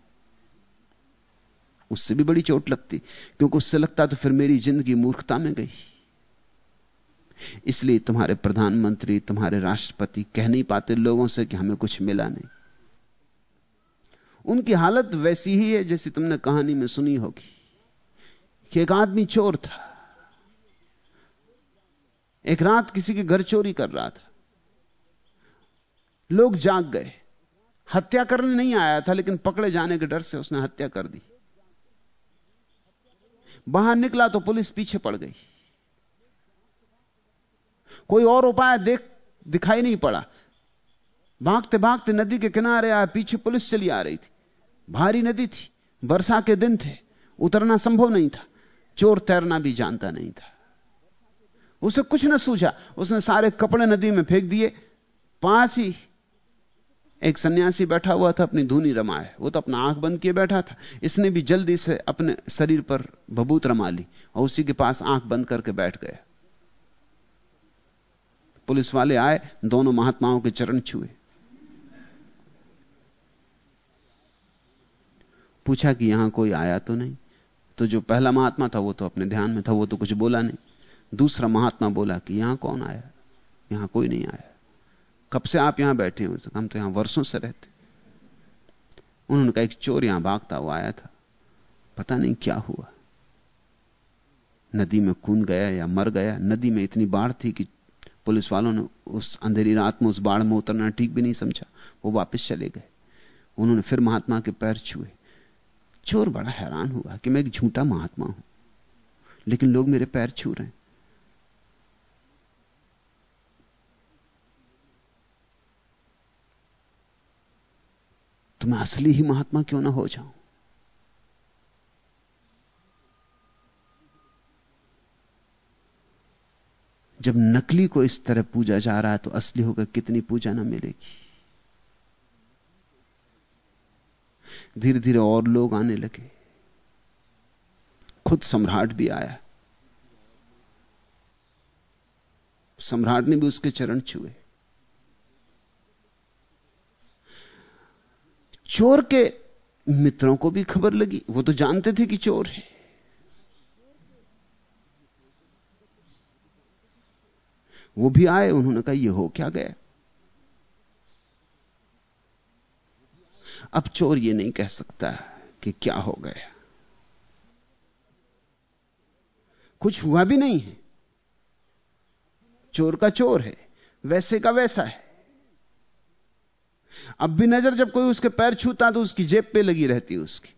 उससे भी बड़ी चोट लगती, क्योंकि उससे लगता तो फिर मेरी ज़िंदगी मूर्खता में गई। इसलिए तुम्हारे प्रधानमंत्री, तुम्हारे राष्ट्रपति कह नहीं पाते लोगों से कि हमें कुछ मिला नहीं। उनकी हालत वैसी ही है जैसी तुमने कहानी में सुनी होगी। कि एक आदमी चोर था। एक रात किसी के घर चोरी कर रहा था। लोग जाग गए। हत्या करने नहीं आया था, लेकिन पकड़े जाने के डर से उसने हत्या कर दी। बाहर निकला तो पुलिस पीछे पड़ गई। कोई और उपाय देख, दिखाई नहीं पड़ा। भागते भागते नदी के किनारे आया पीछे पुलिस चली आ रही थी। भारी नदी थी, वर्षा के दिन थे, उतरना संभव नहीं था, चोर तैरना भी जानता नहीं था। उसे कुछ न सूझा, उसने सारे कपड़े नदी में फेंक दिए, पास ही एक सन्यासी बैठा हुआ था, अपनी धूनी रमाए। वो तो अपना आँख बंद किए बैठा था। इसने भी जल्दी से अपने शरीर पर भभूत रमा ली और उसी के पास आँख बंद करके बैठ गया। पुलिस वाले आए, दोनों महात्माओं के चरण छुए। पूछा कि यहाँ कोई आया तो नहीं? तो जो पहला महात्मा था वो तो अपने ध्यान में था, वो तो कुछ बोला नहीं। दूसरा महात्मा बोला कि यहाँ कौन आया? यहाँ कोई नहीं आया। कब से आप यहाँ बैठे हो? हम तो यहाँ वर्षों से रहते उन्होंने कहा, एक चोर यहाँ भागता हुआ आया था। पता नहीं क्या हुआ। नदी में कूद गया या मर गया। नदी में इतनी बाढ़ थी कि पुलिस वालों ने उस अंधेरी रात में उस बाढ़ में उतरना ठीक भी नहीं समझा। वो वापस चले गए। उन्होंने फिर महात्मा के पैर छुए। चोर बड़ा हैरान हुआ कि मैं एक झूठा महात्मा हूँ। लेकिन लोग मेरे पैर छू रहे हैं। तो मैं असली ही महात्मा क्यों ना हो जाऊँ? जब नकली को इस तरह पूजा जा रहा है तो असली होकर कितनी पूजा ना मिलेगी? धीरे धीरे और लोग आने लगे। खुद सम्राट भी आया। सम्राट ने भी उसके चरण छुए। चोर के मित्रों को भी खबर लगी। वो तो जानते थे कि चोर है। वो भी आए, उन्होंने कहा, ये हो क्या गया? अब चोर ये नहीं कह सकता कि क्या हो गया। कुछ हुआ भी नहीं है। चोर का चोर है, वैसे का वैसा है। अब भी नज़र जब कोई उसके पैर छूता तो उसकी जेब पे लगी रहती उसकी।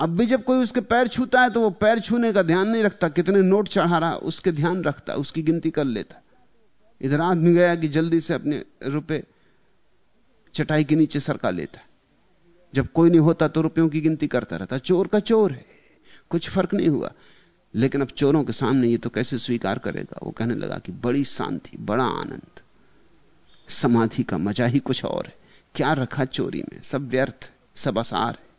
अब भी जब कोई उसके पैर छूता है तो वो पैर छूने का ध्यान नहीं रखता, कितने नोट चढ़ा रहा, उसके ध्यान रखता, उसकी गिनती कर लेता। इधर आदमी गया कि जल्दी से अपने रुपए चटाई के नीचे सरका लेता। जब कोई नहीं होता तो रुपयों की गिनती करता रहता। चोर का चोर है, कुछ फ़र्क नहीं हुआ। लेकिन अब चोरों के सामने ये तो कैसे स्वीकार करेगा? वो कहने लगा कि बड़ी शांति, बड़ा आनंद। समाधि का मज़ा ही कुछ और है। क्या रखा चोरी में? सब व्यर्थ, सब आसार है।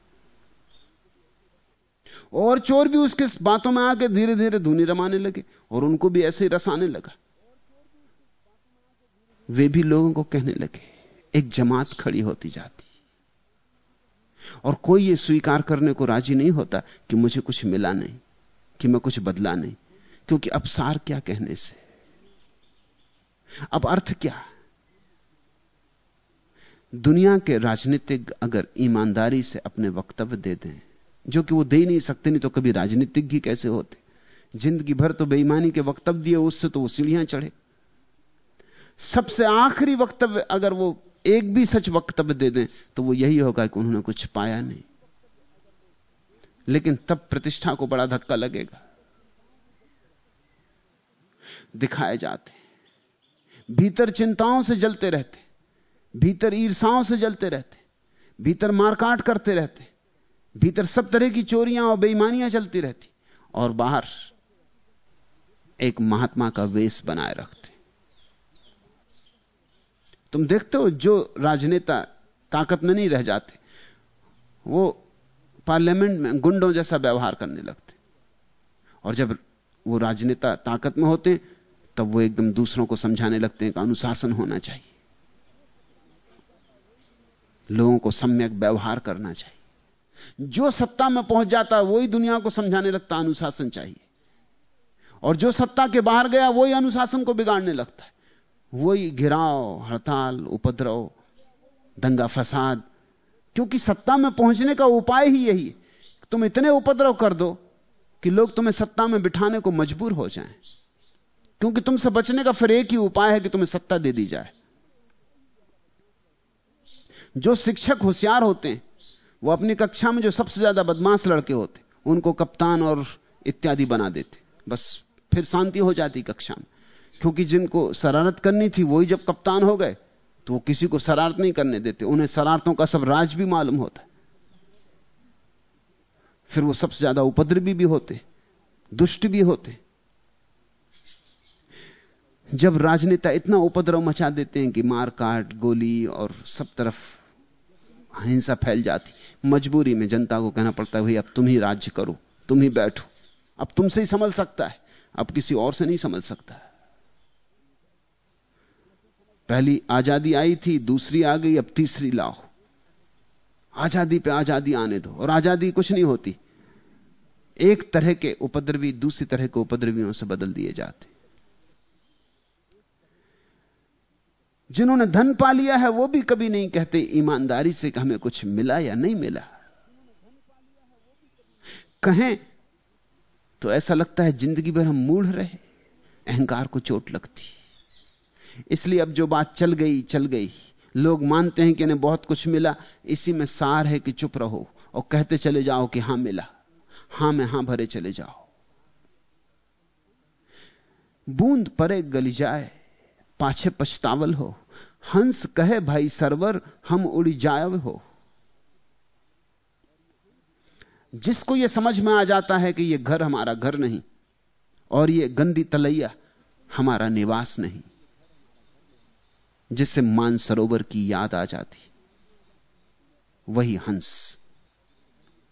और चोर भी उसके बातों में आके धीरे धीरे धुनी रमाने लगे और उनको भी ऐसे ही रसाने लगा। वे भी लोगों को कहने लगे, एक जमात खड़ी होती जाती। और कोई यह स्वीकार करने को राज़ी नहीं होता कि मुझे कुछ मिला नहीं, कि मैं कुछ बदला नहीं, क्योंकि अब सार क्या कहने से? अब अर्थ क्या? दुनिया के राजनीतिक अगर ईमानदारी से अपने वक्तव्य दे दें, जो कि वो दे ही नहीं सकते, नहीं तो कभी राजनीतिक भी कैसे होते? ज़िंदगी भर तो बेईमानी के वक्तव्य दिए, उससे तो वो सीढ़ियाँ चढ़े। सबसे आखिरी वक्तव्य अगर वो एक भी सच वक्तव्य दे दें तो वो यही होगा कि उन्होंने कुछ पाया नहीं। लेकिन तब प्रतिष्ठा को बड़ा धक्का लगेगा। दिखाए जाते भीतर चिंताओं से जलते रहते भीतर ईर्षाओं से जलते रहते, भीतर मारकाट करते रहते, भीतर सब तरह की चोरियाँ और बेईमानियाँ चलती रहती और बाहर एक महात्मा का वेश बनाए रखते। तुम देखते हो जो राजनेता ताकत में नहीं रह जाते, वो पार्लियामेंट में गुंडों जैसा व्यवहार करने लगते। और जब वो राजनेता ताकत में होते, तब वो एकदम दूसरों को समझाने लगते हैं कि अनुशासन होना चाहिए। लोगों को सम्यक व्यवहार करना चाहिए। जो सत्ता में पहुँच जाता है, वही दुनिया को समझाने लगता अनुशासन चाहिए। और जो सत्ता के बाहर गया, वही अनुशासन को बिगाड़ने लगता है। वही घिराव, हड़ताल, उपद्रव, दंगा फसाद, क्योंकि सत्ता में पहुँचने का उपाय ही यही है। तुम इतने उपद्रव कर दो कि लोग तुम्हें सत्ता में बिठाने को मजबूर हो जाएँ। क्योंकि तुमसे बचने का फिर एक ही उपाय है कि तुम्हें सत्ता दे दी जाए। जो शिक्षक होशियार होते हैं, वो अपनी कक्षा में जो सबसे ज़्यादा बदमाश लड़के होते उनको कप्तान और इत्यादि बना देते बस फिर शांति हो जाती कक्षा में। क्योंकि जिनको शरारत करनी थी वही जब कप्तान हो गए तो वो किसी को शरारत नहीं करने देते। उन्हें शरारतों का सब राज भी मालूम होता है। फिर वो सबसे ज़्यादा उपद्रवी भी होते दुष्ट भी होते जब राजनेता इतना उपद्रव मचा देते हैं कि मार काट गोली और सब तरफ़ हिंसा फैल जाती। मजबूरी में जनता को कहना पड़ता है, भाई अब तुम ही राज्य करो, तुम ही बैठो। अब तुमसे ही संभल सकता है, अब किसी और से नहीं संभल सकता है। पहली आज़ादी आई थी, दूसरी आ गई, अब तीसरी लाओ। आज़ादी पे आज़ादी आने दो, और आज़ादी कुछ नहीं होती। एक तरह के उपद्रवी, दूसरी तरह के उपद्रवियों से बदल दिए जाते। जिन्होंने धन पा लिया है, वो भी कभी नहीं कहते, ईमानदारी से हमें कुछ मिला या नहीं मिला। कहें तो ऐसा लगता है ज़िंदगी भर हम मूढ़ रहे, अहंकार को चोट लगती। इसलिए अब जो बात चल गई चल गई। लोग मानते हैं कि इन्हें बहुत कुछ मिला, इसी में सार है कि चुप रहो और कहते चले जाओ कि हाँ मिला। हाँ में हाँ भरे चले जाओ। बूंद परे गली जाए पाछे पछतावल हो। हंस कहे, भाई सरवर, हम उड़ी जाए हो। जिसको यह समझ में आ जाता है कि यह घर हमारा घर नहीं, और यह गंदी तलैया हमारा निवास नहीं, जिससे मानसरोवर की याद आ जाती, वही हंस।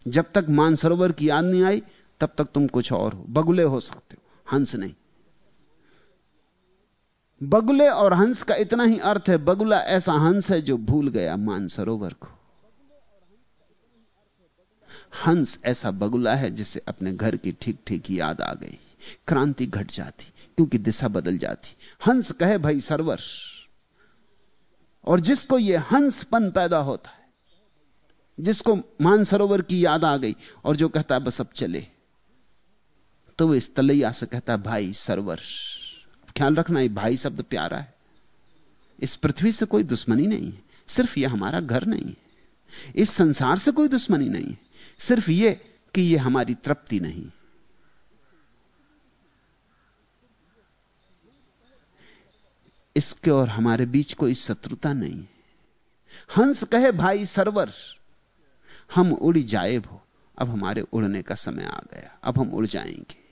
जब तक मानसरोवर की याद नहीं आई, तब तक तुम कुछ और हो, बगुले हो सकते हो, हंस नहीं। बगुले और हंस का इतना ही अर्थ है, बगुला ऐसा हंस है जो भूल गया मानसरोवर को। हंस ऐसा बगुला है जिसे अपने घर की ठीक ठीक याद आ गई। क्रांति घट जाती, क्योंकि दिशा बदल जाती। हंस कहे, भाई सरवर, और जिसको यह हंसपन पैदा होता है, जिसको मानसरोवर की याद आ गई, और जो कहता है, बस अब चले। तो वो इस तलैया से कहता भाई सरवर ख्याल रखना, ये भाई शब्द प्यारा है। इस पृथ्वी से कोई दुश्मनी नहीं है। सिर्फ़ यह हमारा घर नहीं है। इस संसार से कोई दुश्मनी नहीं है। सिर्फ़ यह कि यह हमारी तृप्ति नहीं इसके और हमारे बीच कोई शत्रुता नहीं है। हंस कहे, भाई सरवर, हम उड़ी जाए हो। अब हमारे उड़ने का समय आ गया। अब हम उड़ जाएँगे।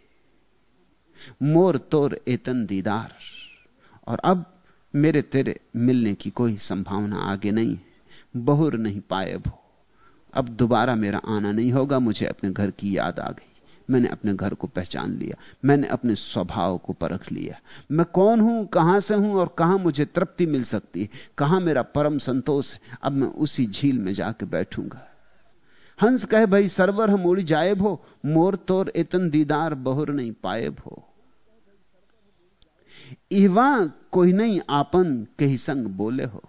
मोर तोर एतन दीदार। और अब मेरे तेरे मिलने की कोई संभावना आगे नहीं बहुर नहीं पाए भो अब दोबारा मेरा आना नहीं होगा, मुझे अपने घर की याद आ गई। मैंने अपने घर को पहचान लिया। मैंने अपने स्वभाव को परख लिया। मैं कौन हूँ, कहाँ से हूँ और कहाँ मुझे तृप्ति मिल सकती है? कहाँ मेरा परम संतोष है? अब मैं उसी झील में जाके बैठूँगा। हंस कहे, भाई सरवर हम उड़ जाए भो मोर तोर इतन दीदार बहुर नहीं पाए भो इवा कोई नहीं आपन कहीं संग बोले हो।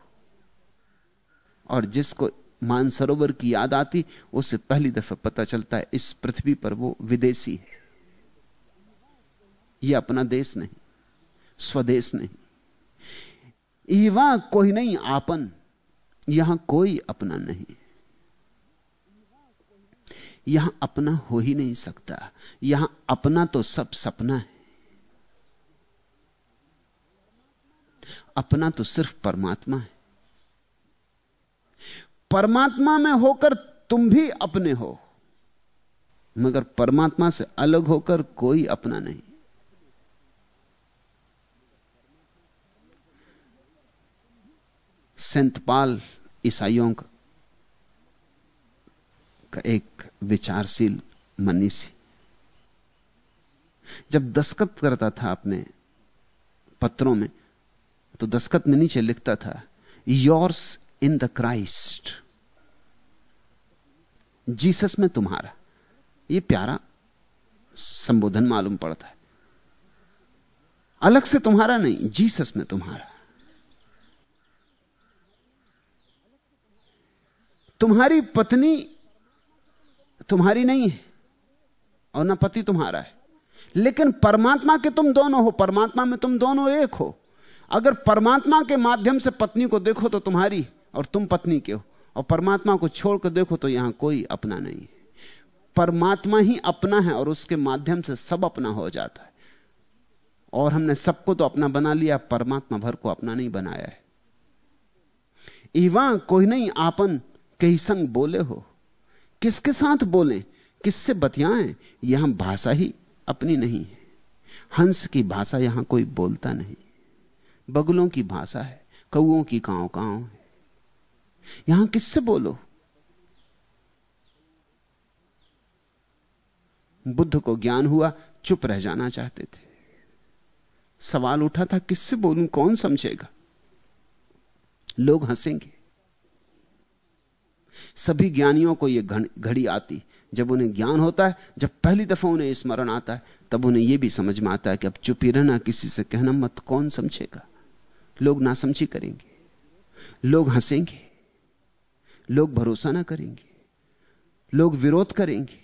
और जिसको मानसरोवर की याद आती, उसे पहली दफ़ा पता चलता है, इस पृथ्वी पर वो विदेशी है। यह अपना देश नहीं, स्वदेश नहीं। ईवा कोई नहीं आपन, यहाँ कोई अपना नहीं यहाँ अपना हो ही नहीं सकता। यहाँ अपना तो सब सपना है। अपना तो सिर्फ़ परमात्मा है। परमात्मा में होकर तुम भी अपने हो मगर परमात्मा से अलग होकर कोई अपना नहीं। संत पाल ईसाइयों का, का एक विचारशील मनीषी जब दस्खत करता था अपने पत्रों में तो दस्खत में नीचे लिखता था yours in the Christ Jesus में तुम्हारा। यह प्यारा संबोधन मालूम पड़ता है। अलग से तुम्हारा नहीं, जीसस में तुम्हारा। तुम्हारी पत्नी तुम्हारी नहीं है और ना पति तुम्हारा है। लेकिन परमात्मा के तुम दोनों हो, परमात्मा में तुम दोनों एक हो। अगर परमात्मा के माध्यम से पत्नी को देखो तो तुम्हारी और तुम पत्नी के हो। और परमात्मा को छोड़कर देखो तो यहाँ कोई अपना नहीं है। परमात्मा ही अपना है और उसके माध्यम से सब अपना हो जाता है। और हमने सबको तो अपना बना लिया, परमात्मा भर को अपना नहीं बनाया है। ईवा कोई नहीं, आपन कहीं संग बोले हो। किसके साथ बोले? किससे बतियाएँ? यहाँ भाषा ही अपनी नहीं है। हंस की भाषा यहाँ कोई बोलता नहीं। बगलों की भाषा है, कौओं की कांव कांव है। यहाँ किससे बोलो? बुद्ध को ज्ञान हुआ, चुप रह जाना चाहते थे। सवाल उठा था, किससे बोलूँ, कौन समझेगा? लोग हंसेंगे। सभी ज्ञानियों को यह घड़ी आती। जब उन्हें ज्ञान होता है, जब पहली दफ़ा उन्हें स्मरण आता है, तब उन्हें यह भी समझ में आता है कि अब चुप रहना, किसी से कहना मत, कौन समझेगा? लोग नासमझी करेंगे। लोग हंसेंगे। लोग भरोसा ना करेंगे। लोग विरोध करेंगे,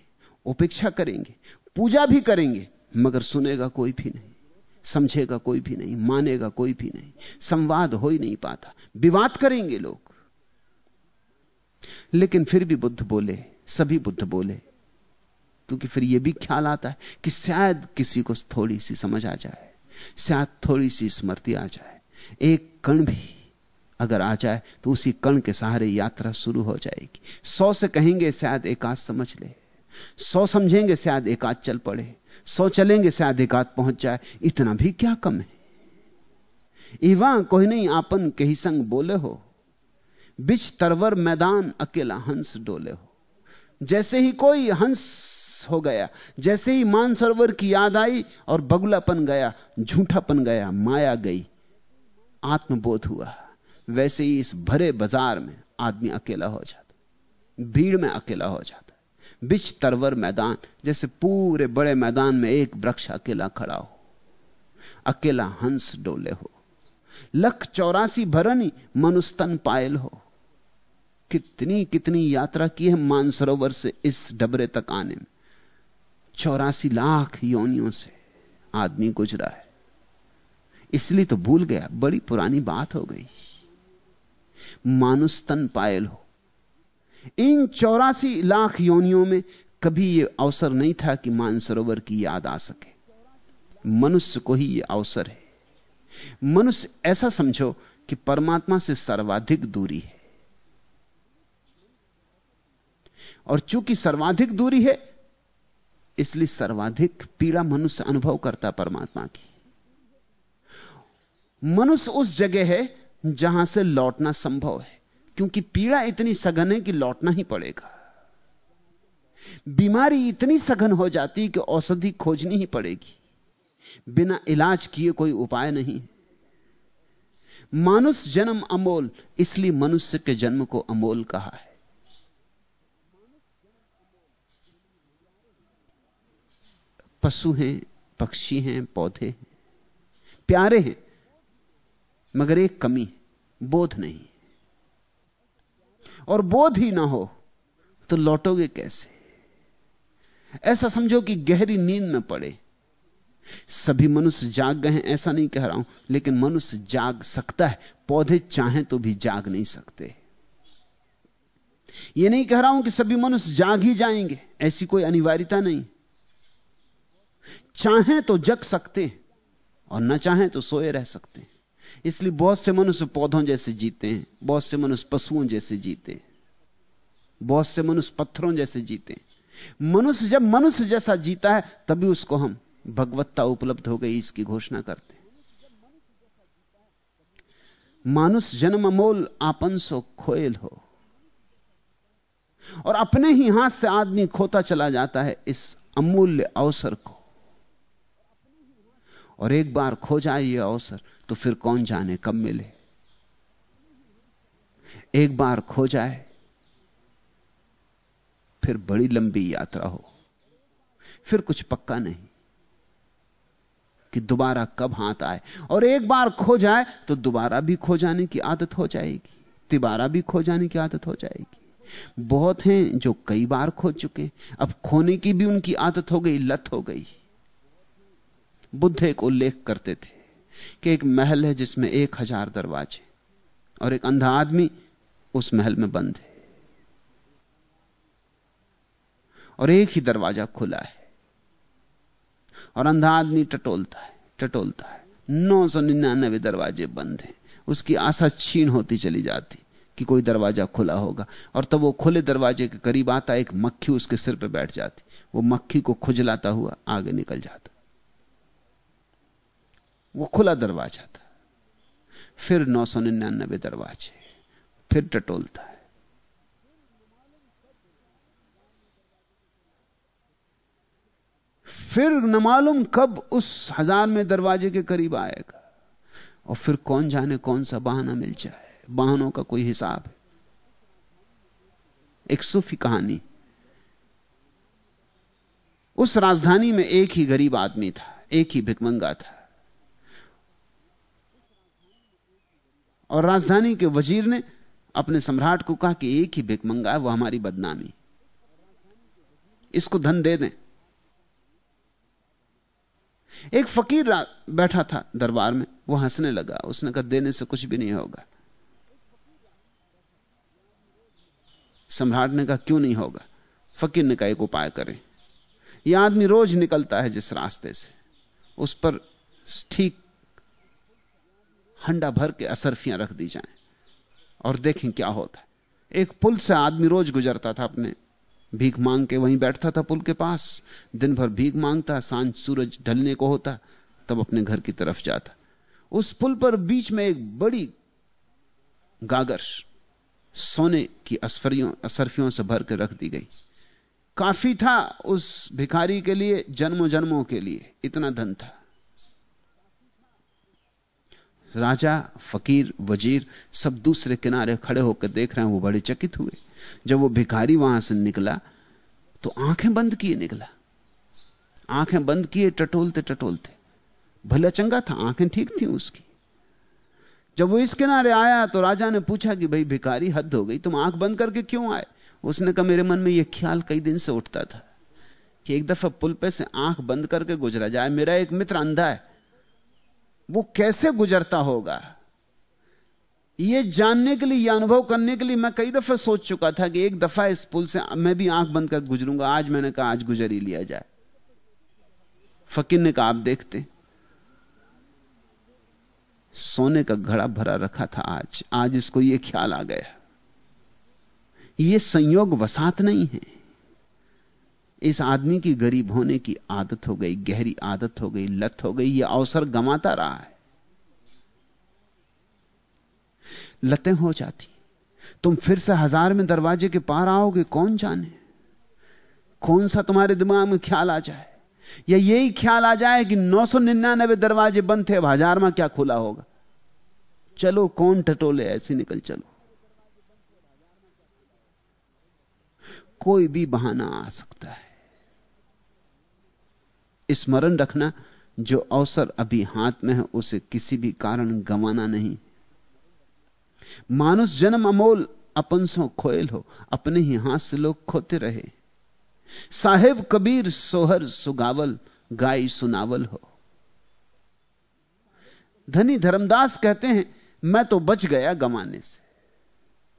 उपेक्षा करेंगे, पूजा भी करेंगे, मगर सुनेगा कोई भी नहीं, समझेगा कोई भी नहीं, मानेगा कोई भी नहीं, संवाद हो ही नहीं पाता। विवाद करेंगे लोग। लेकिन फिर भी बुद्ध बोले, सभी बुद्ध बोले। क्योंकि फिर यह भी ख्याल आता है कि शायद किसी को थोड़ी सी समझ आ जाए, शायद थोड़ी सी स्मृति आ जाए। एक कण भी अगर आ जाए तो उसी कण के सहारे यात्रा शुरू हो जाएगी। सौ से कहेंगे, शायद एक आध समझ ले। सौ समझेंगे, शायद एक आध चल पड़े। सौ चलेंगे, शायद एक आध पहुँच जाए। इतना भी क्या कम है? इवा कोई नहीं, आपन कहीं संग बोले हो। बिच तरवर मैदान अकेला हंस डोले हो। जैसे ही कोई हंस हो गया, जैसे ही मानसरोवर की याद आई और बगुलापन गया, झूठापन गया, माया गई, आत्मबोध हुआ। वैसे ही इस भरे बाज़ार में आदमी अकेला हो जाता भीड़ में अकेला हो जाता बिच तरवर मैदान, जैसे पूरे बड़े मैदान में एक वृक्ष अकेला खड़ा हो। अकेला हंस डोले हो। लख चौरासी भरनी मनुस्तन पायल हो। कितनी कितनी यात्रा की है मानसरोवर से इस डबरे तक आने में? चौरासी लाख योनियों से आदमी गुजरा है। इसलिए तो भूल गया, बड़ी पुरानी बात हो गई। मानुस्तन पायल हो। इन चौरासी लाख योनियों में कभी यह अवसर नहीं था कि मानसरोवर की याद आ सके। मनुष्य को ही यह अवसर है। मनुष्य ऐसा समझो कि परमात्मा से सर्वाधिक दूरी है। और चूँकि सर्वाधिक दूरी है, इसलिए सर्वाधिक पीड़ा मनुष्य अनुभव करता परमात्मा की। मनुष्य उस जगह है जहाँ से लौटना संभव है, क्योंकि पीड़ा इतनी सघन है कि लौटना ही पड़ेगा। बीमारी इतनी सघन हो जाती कि औषधि खोजनी ही पड़ेगी। बिना इलाज किए कोई उपाय नहीं। मानुष जन्म अमोल, इसलिए मनुष्य के जन्म को अमोल कहा है। पशु हैं, पक्षी हैं, पौधे हैं। प्यारे हैं, मगर एक कमी बोध नहीं और बोध ही ना हो तो लौटोगे कैसे? ऐसा समझो कि गहरी नींद में पड़े। सभी मनुष्य जाग गए हैं, ऐसा नहीं कह रहा हूँ, लेकिन मनुष्य जाग सकता है, पौधे चाहें तो भी जाग नहीं सकते। यह नहीं कह रहा हूँ कि सभी मनुष्य जाग ही जाएँगे, ऐसी कोई अनिवार्यता नहीं। चाहें तो जग सकते हैं और न चाहें तो सोए रह सकते हैं। इसलिए बहुत से मनुष्य पौधों जैसे जीते हैं, बहुत से मनुष्य पशुओं जैसे जीते हैं, बहुत से मनुष्य पत्थरों जैसे जीते मनुष्य जब मनुष्य जैसा जीता है, तभी उसको हम भगवत्ता उपलब्ध हो गई, इसकी घोषणा करते हैं। मानुष जन्म अमोल आपन सो खोयल हो। और अपने ही हाथ से आदमी खोता चला जाता है इस अमूल्य अवसर को। और एक बार खो जाए यह अवसर तो फिर कौन जाने, कब मिले? एक बार खो जाए, फिर बड़ी लंबी यात्रा हो। फिर कुछ पक्का नहीं कि दोबारा कब हाथ आए। और एक बार खो जाए तो दोबारा भी खो जाने की आदत हो जाएगी। तिबारा भी खो जाने की आदत हो जाएगी। बहुत हैं जो कई बार खो चुके अब खोने की भी उनकी आदत हो गई, लत हो गई। बुद्ध एक उल्लेख करते थे कि एक महल है जिसमें एक हज़ार दरवाजे और एक अंधा आदमी उस महल में बंद है। और एक ही दरवाज़ा खुला है और अंधा आदमी टटोलता है टटोलता है। नौ सौ निन्यानवे दरवाजे बंद हैं। उसकी आशा छीन होती चली जाती कि कोई दरवाज़ा खुला होगा। और तब वो खुले दरवाजे के करीब आता, एक मक्खी उसके सिर पर बैठ जाती। वो मक्खी को खुजलाता हुआ आगे निकल जाता। वो खुला दरवाज़ा था। फिर नौ सौ निन्यानबे दरवाजे, फिर टटोलता है। फिर न मालूम कब उस हज़ार में दरवाजे के करीब आएगा, और फिर कौन जाने कौन सा बहाना मिल जाए। बहानों का कोई हिसाब है। एक सूफी कहानी। उस राजधानी में एक ही गरीब आदमी था, एक ही भिकमंगा था। और राजधानी के वज़ीर ने अपने सम्राट को कहा कि एक ही भिकमंगा है, वो हमारी बदनामी। इसको धन दे दें। एक फकीर बैठा था दरबार में, वो हंसने लगा। उसने कहा, देने से कुछ भी नहीं होगा। सम्राट ने कहा, क्यों नहीं होगा? फकीर ने कहा, एक उपाय करें। यह आदमी रोज निकलता है जिस रास्ते से, उस पर ठीक हंडा भर के असरफियाँ रख दी जाएँ और देखें क्या होता है। एक पुल से आदमी रोज गुजरता था अपने। भीख मांग के वहीं बैठता था पुल के पास। दिन भर भीख माँगता, साँझ सूरज ढलने को होता, तब अपने घर की तरफ़ जाता। उस पुल पर बीच में एक बड़ी गागर सोने की असफरियों, असरफियों से भर के रख दी गई। काफ़ी था उस भिखारी के लिए, जन्मों जन्मों के लिए। इतना धन था। राजा, फकीर, वज़ीर सब दूसरे किनारे खड़े होकर देख रहे हैं, वो बड़े चकित हुए। जब वो भिखारी वहाँ से निकला तो आँखें बंद किए निकला। आँखें बंद किए, टटोलते टटोलते। भला चंगा था, आँखें ठीक थी उसकी। जब वो इस किनारे आया तो राजा ने पूछा कि भाई, भिखारी हद हो गई, तुम आँख बंद करके क्यों आए? उसने कहा, मेरे मन में यह ख्याल कई दिन से उठता था कि एक दफ़ा पुल पे से आँख बंद करके गुजरा जाए। मेरा एक मित्र अंधा है वो कैसे गुजरता होगा? ये जानने के लिए यह अनुभव करने के लिए मैं कई दफे सोच चुका था कि एक दफ़ा इस पुल से मैं भी आँख बंद कर गुजरूँगा। आज मैंने कहा, आज गुजर ही लिया जाए। फकीर ने कहा, आप देखते। सोने का घड़ा भरा रखा था आज। आज इसको यह ख्याल आ गया। यह संयोग वसात नहीं है। इस आदमी की गरीब होने की आदत हो गई, गहरी आदत हो गई, लत हो गई यह अवसर गमाता रहा है। लतें हो जाती। तुम फिर से हज़ार में दरवाजे के पार आओगे, कौन जाने? कौन सा तुम्हारे दिमाग में ख्याल आ जाए? या यही ख्याल आ जाए कि नौ सौ निन्यानबे दरवाजे बंद थे, अब हज़ार में क्या खुला होगा? चलो, कौन टटोले, ऐसे निकल चलो। कोई भी बहाना आ सकता है। स्मरण रखना, जो अवसर अभी हाथ में है, उसे किसी भी कारण गंवाना नहीं। मानुष जन्म अमोल, अपन सो खोयल हो, अपने ही हाथ से लोग खोते रहे। साहेब कबीर, सोहर सुगावल, गाय सुनावल हो। धनी धर्मदास कहते हैं, मैं तो बच गया गमाने से।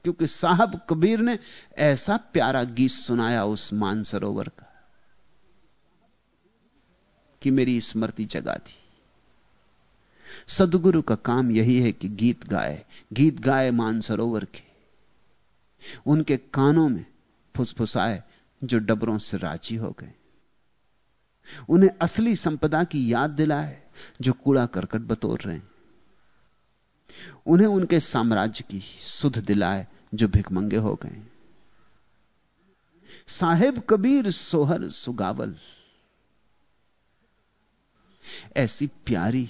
क्योंकि साहब कबीर ने ऐसा प्यारा गीत सुनाया उस मानसरोवर का। कि मेरी स्मृति जगा दी। सदगुरु का काम यही है कि गीत गाए गीत गाए मानसरोवर के। उनके कानों में फुसफुसाए जो डबरों से राज़ी हो गए। उन्हें असली संपदा की याद दिलाए जो कूड़ा करकट बतोर रहे। हैं उन्हें उनके साम्राज्य की सुध दिलाए जो भिकमंगे हो गए। साहेब कबीर सोहर सुगावल। ऐसी प्यारी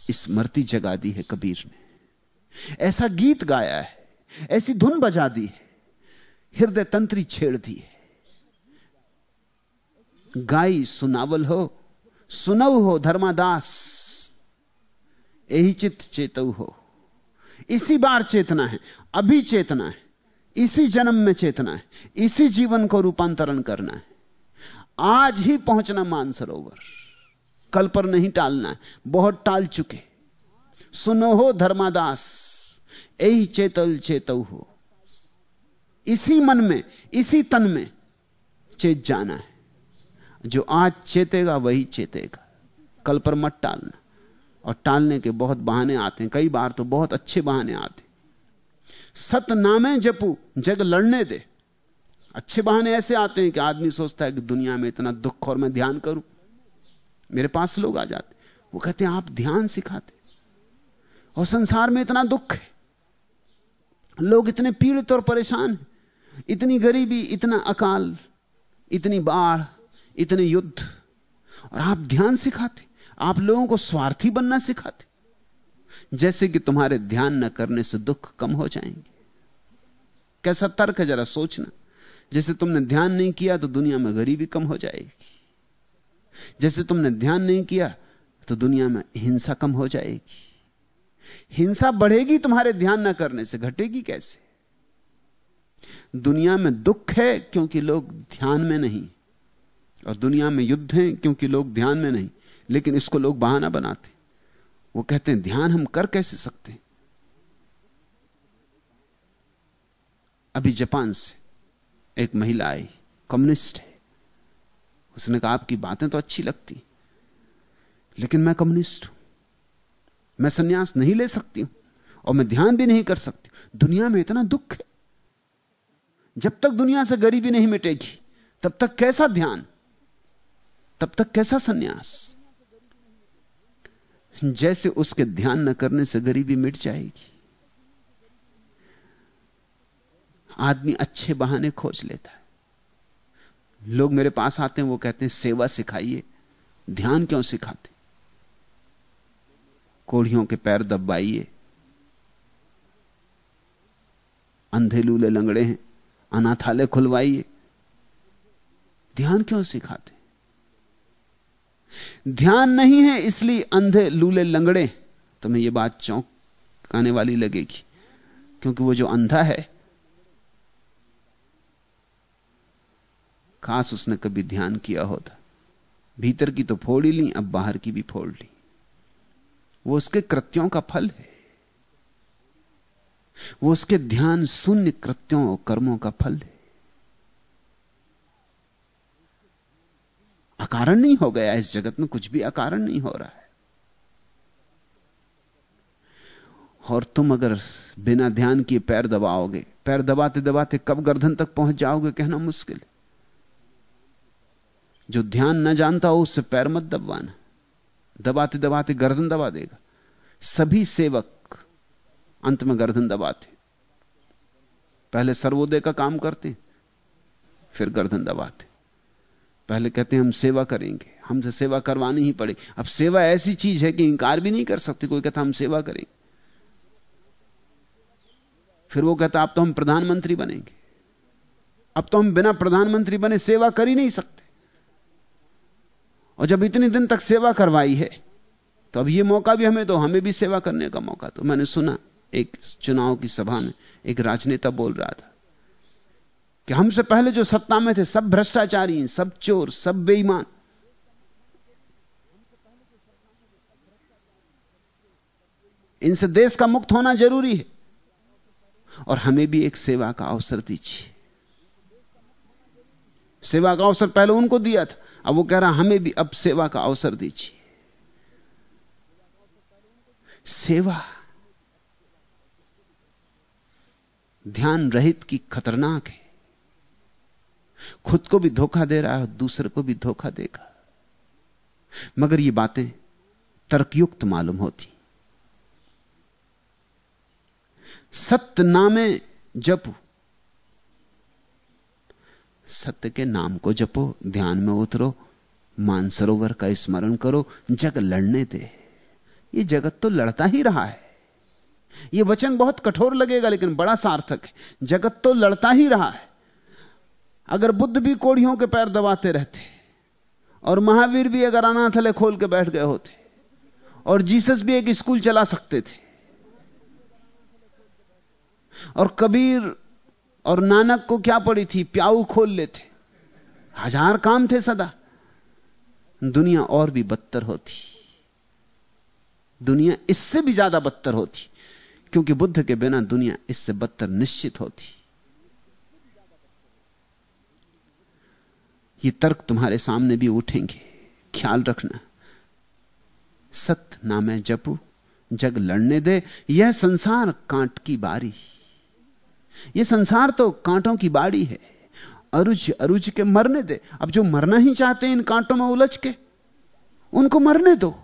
स्मृति जगा दी है कबीर ने। ऐसा गीत गाया है, ऐसी धुन बजा दी है, हृदय तंत्री छेड़ दी है। गाई सुनावल हो, सुनव हो धर्मादास यही चित्त चेतव हो। इसी बार चेतना है, अभी चेतना है, इसी जन्म में चेतना है, इसी जीवन को रूपांतरण करना है। आज ही पहुँचना मानसरोवर कल पर नहीं टालना है, बहुत टाल चुके। सुनो हो धर्मादास यही चेतल चेतव हो। इसी मन में, इसी तन में चेत जाना है। जो आज चेतेगा, वही चेतेगा। कल पर मत टालना। और टालने के बहुत बहाने आते हैं। कई बार तो बहुत अच्छे बहाने आते सत नामे जपू, जग लड़ने दे। अच्छे बहाने ऐसे आते हैं कि आदमी सोचता है कि दुनिया में इतना दुख और मैं ध्यान करूँ। मेरे पास लोग आ जाते वो कहते हैं, आप ध्यान सिखाते और संसार में इतना दुख है। लोग इतने पीड़ित और परेशान इतनी गरीबी, इतना अकाल, इतनी बाढ़, इतने युद्ध। और आप ध्यान सिखाते आप लोगों को स्वार्थी बनना सिखाते जैसे कि तुम्हारे ध्यान न करने से दुख कम हो जाएँगे। कैसा तर्क है जरा सोचना। जैसे तुमने ध्यान नहीं किया तो दुनिया में गरीबी कम हो जाएगी। जैसे तुमने ध्यान नहीं किया तो दुनिया में हिंसा कम हो जाएगी। हिंसा बढ़ेगी, तुम्हारे ध्यान ना करने से घटेगी कैसे? दुनिया में दुख है क्योंकि लोग ध्यान में नहीं, और दुनिया में युद्ध हैं क्योंकि लोग ध्यान में नहीं, लेकिन इसको लोग बहाना बनाते। वो कहते हैं, ध्यान हम कर कैसे सकते हैं? अभी जापान से एक महिला आई, कम्युनिस्ट है। उसने कहा, आपकी बातें तो अच्छी लगती, लेकिन मैं कम्युनिस्ट हूँ। मैं सन्यास नहीं ले सकती हूँ और मैं ध्यान भी नहीं कर सकती दुनिया में इतना दुख है। जब तक दुनिया से गरीबी नहीं मिटेगी, तब तक कैसा ध्यान, तब तक कैसा सन्यास? जैसे उसके ध्यान न करने से गरीबी मिट जाएगी। आदमी अच्छे बहाने खोज लेता है। लोग मेरे पास आते हैं, वो कहते हैं, सेवा सिखाइए। ध्यान क्यों सिखाते? कोढ़ियों के पैर दबाइए। अंधे लूले लंगड़े हैं, अनाथालय खुलवाइए। ध्यान क्यों सिखाते? ध्यान नहीं है, इसलिए अंधे लूले लंगड़े। तुम्हें यह बात चौंकाने वाली लगेगी, क्योंकि वो जो अंधा है खास उसने कभी ध्यान किया होता। भीतर की तो फोड़ ही ली, अब बाहर की भी फोड़ ली। वो उसके कृत्यों का फल है। वो उसके ध्यान शून्य कृत्यों और कर्मों का फल है। अकारण नहीं हो गया इस जगत में, कुछ भी अकारण नहीं हो रहा है। और तुम अगर बिना ध्यान किए पैर दबाओगे, पैर दबाते दबाते कब गर्दन तक पहुँच जाओगे, कहना मुश्किल जो ध्यान न जानता हो उससे पैर मत दबवाना दबाते दबाते गर्दन दबा देगा। सभी सेवक अंत में गर्दन दबाते। पहले सर्वोदय का काम करते, फिर गर्दन दबाते। पहले कहते हैं, हम सेवा करेंगे। हमसे सेवा करवानी ही पड़े अब सेवा ऐसी चीज़ है कि इंकार भी नहीं कर सकते। कोई कहता, हम सेवा करेंगे। फिर वो कहता अब तो हम प्रधानमंत्री बनेंगे। अब तो हम बिना प्रधानमंत्री बने सेवा कर ही नहीं सकते। और जब इतने दिन तक सेवा करवाई है तो अब ये मौका भी हमें तो हमें भी सेवा करने का मौका तो मैंने सुना, एक चुनाव की सभा में एक राजनेता बोल रहा था कि हमसे पहले जो सत्ता में थे, सब भ्रष्टाचारी सब चोर, सब बेईमान। इनसे देश का मुक्त होना ज़रूरी है और हमें भी एक सेवा का अवसर दीजिए। सेवा का अवसर पहले उनको दिया था अब वो कह रहा, हमें भी अब सेवा का अवसर दीजिए। सेवा ध्यान रहित की खतरनाक है। खुद को भी धोखा दे रहा है दूसरे को भी धोखा देगा। मगर ये बातें तर्कयुक्त मालूम होती। सत्य नामे जपो। सत्य के नाम को जपो, ध्यान में उतरो, मानसरोवर का स्मरण करो, जग लड़ने दे। ये जगत तो लड़ता ही रहा है। ये वचन बहुत कठोर लगेगा, लेकिन बड़ा सार्थक है। जगत तो लड़ता ही रहा है। अगर बुद्ध भी कोड़ियों के पैर दबाते रहते, और महावीर भी अगर अनाथले खोल के बैठ गए होते, और जीसस भी एक स्कूल चला सकते थे, और कबीर और नानक को क्या पड़ी थी? प्याऊ खोल लेते। हज़ार काम थे सदा। दुनिया और भी बदतर होती। दुनिया इससे भी ज़्यादा बदतर होती। क्योंकि बुद्ध के बिना दुनिया इससे बदतर निश्चित होती। ये तर्क तुम्हारे सामने भी उठेंगे। ख्याल रखना। सत्य नाम जपू, जग लड़ने दे। यह संसार कांट की बारी। यह संसार तो कांटों की बाड़ी है। अरुज अरुज के मरने दे। अब जो मरना ही चाहते हैं इन कांटों में उलझ के, उनको मरने दो।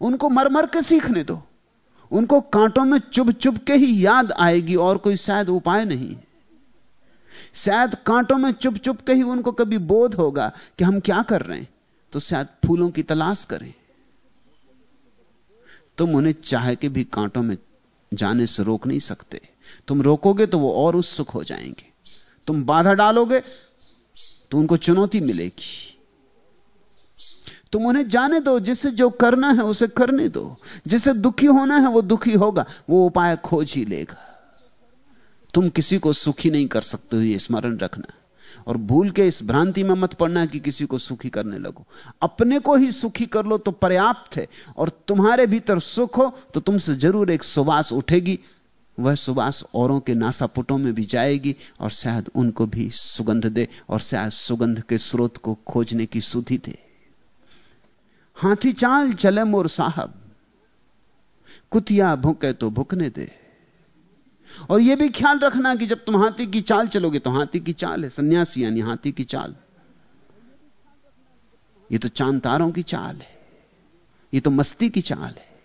उनको मर मर के सीखने दो। उनको कांटों में चुभ चुभ के ही याद आएगी, और कोई शायद उपाय नहीं शायद कांटों में चुप चुप के ही उनको कभी बोध होगा कि हम क्या कर रहे हैं तो शायद फूलों की तलाश करें। तुम उन्हें चाह के भी कांटों में जाने से रोक नहीं सकते। तुम रोकोगे तो वो और उत्सुक हो जाएँगे। तुम बाधा डालोगे तो उनको चुनौती मिलेगी। तुम उन्हें जाने दो, जिसे जो करना है उसे करने दो। जिसे दुखी होना है वो दुखी होगा, वो उपाय खोज ही लेगा। तुम किसी को सुखी नहीं कर सकते हो, ये स्मरण रखना। और भूल के इस भ्रांति में मत पड़ना कि किसी को सुखी करने लगो। अपने को ही सुखी कर लो तो पर्याप्त है। और तुम्हारे भीतर सुख हो तो तुमसे ज़रूर एक सुवास उठेगी। वह सुवास औरों के नासापुटों में भी जाएगी और शायद उनको भी सुगंध दे और शायद सुगंध के स्रोत को खोजने की सुधि दे। हाथी चाल चले मोर साहब, कुतिया भूके तो भुकने दे। और यह भी ख्याल रखना कि जब तुम हाथी की चाल चलोगे तो हाथी की चाल है, सन्यासी यानी हाथी की चाल। ये तो चाँद तारों की चाल है, ये तो मस्ती की चाल है।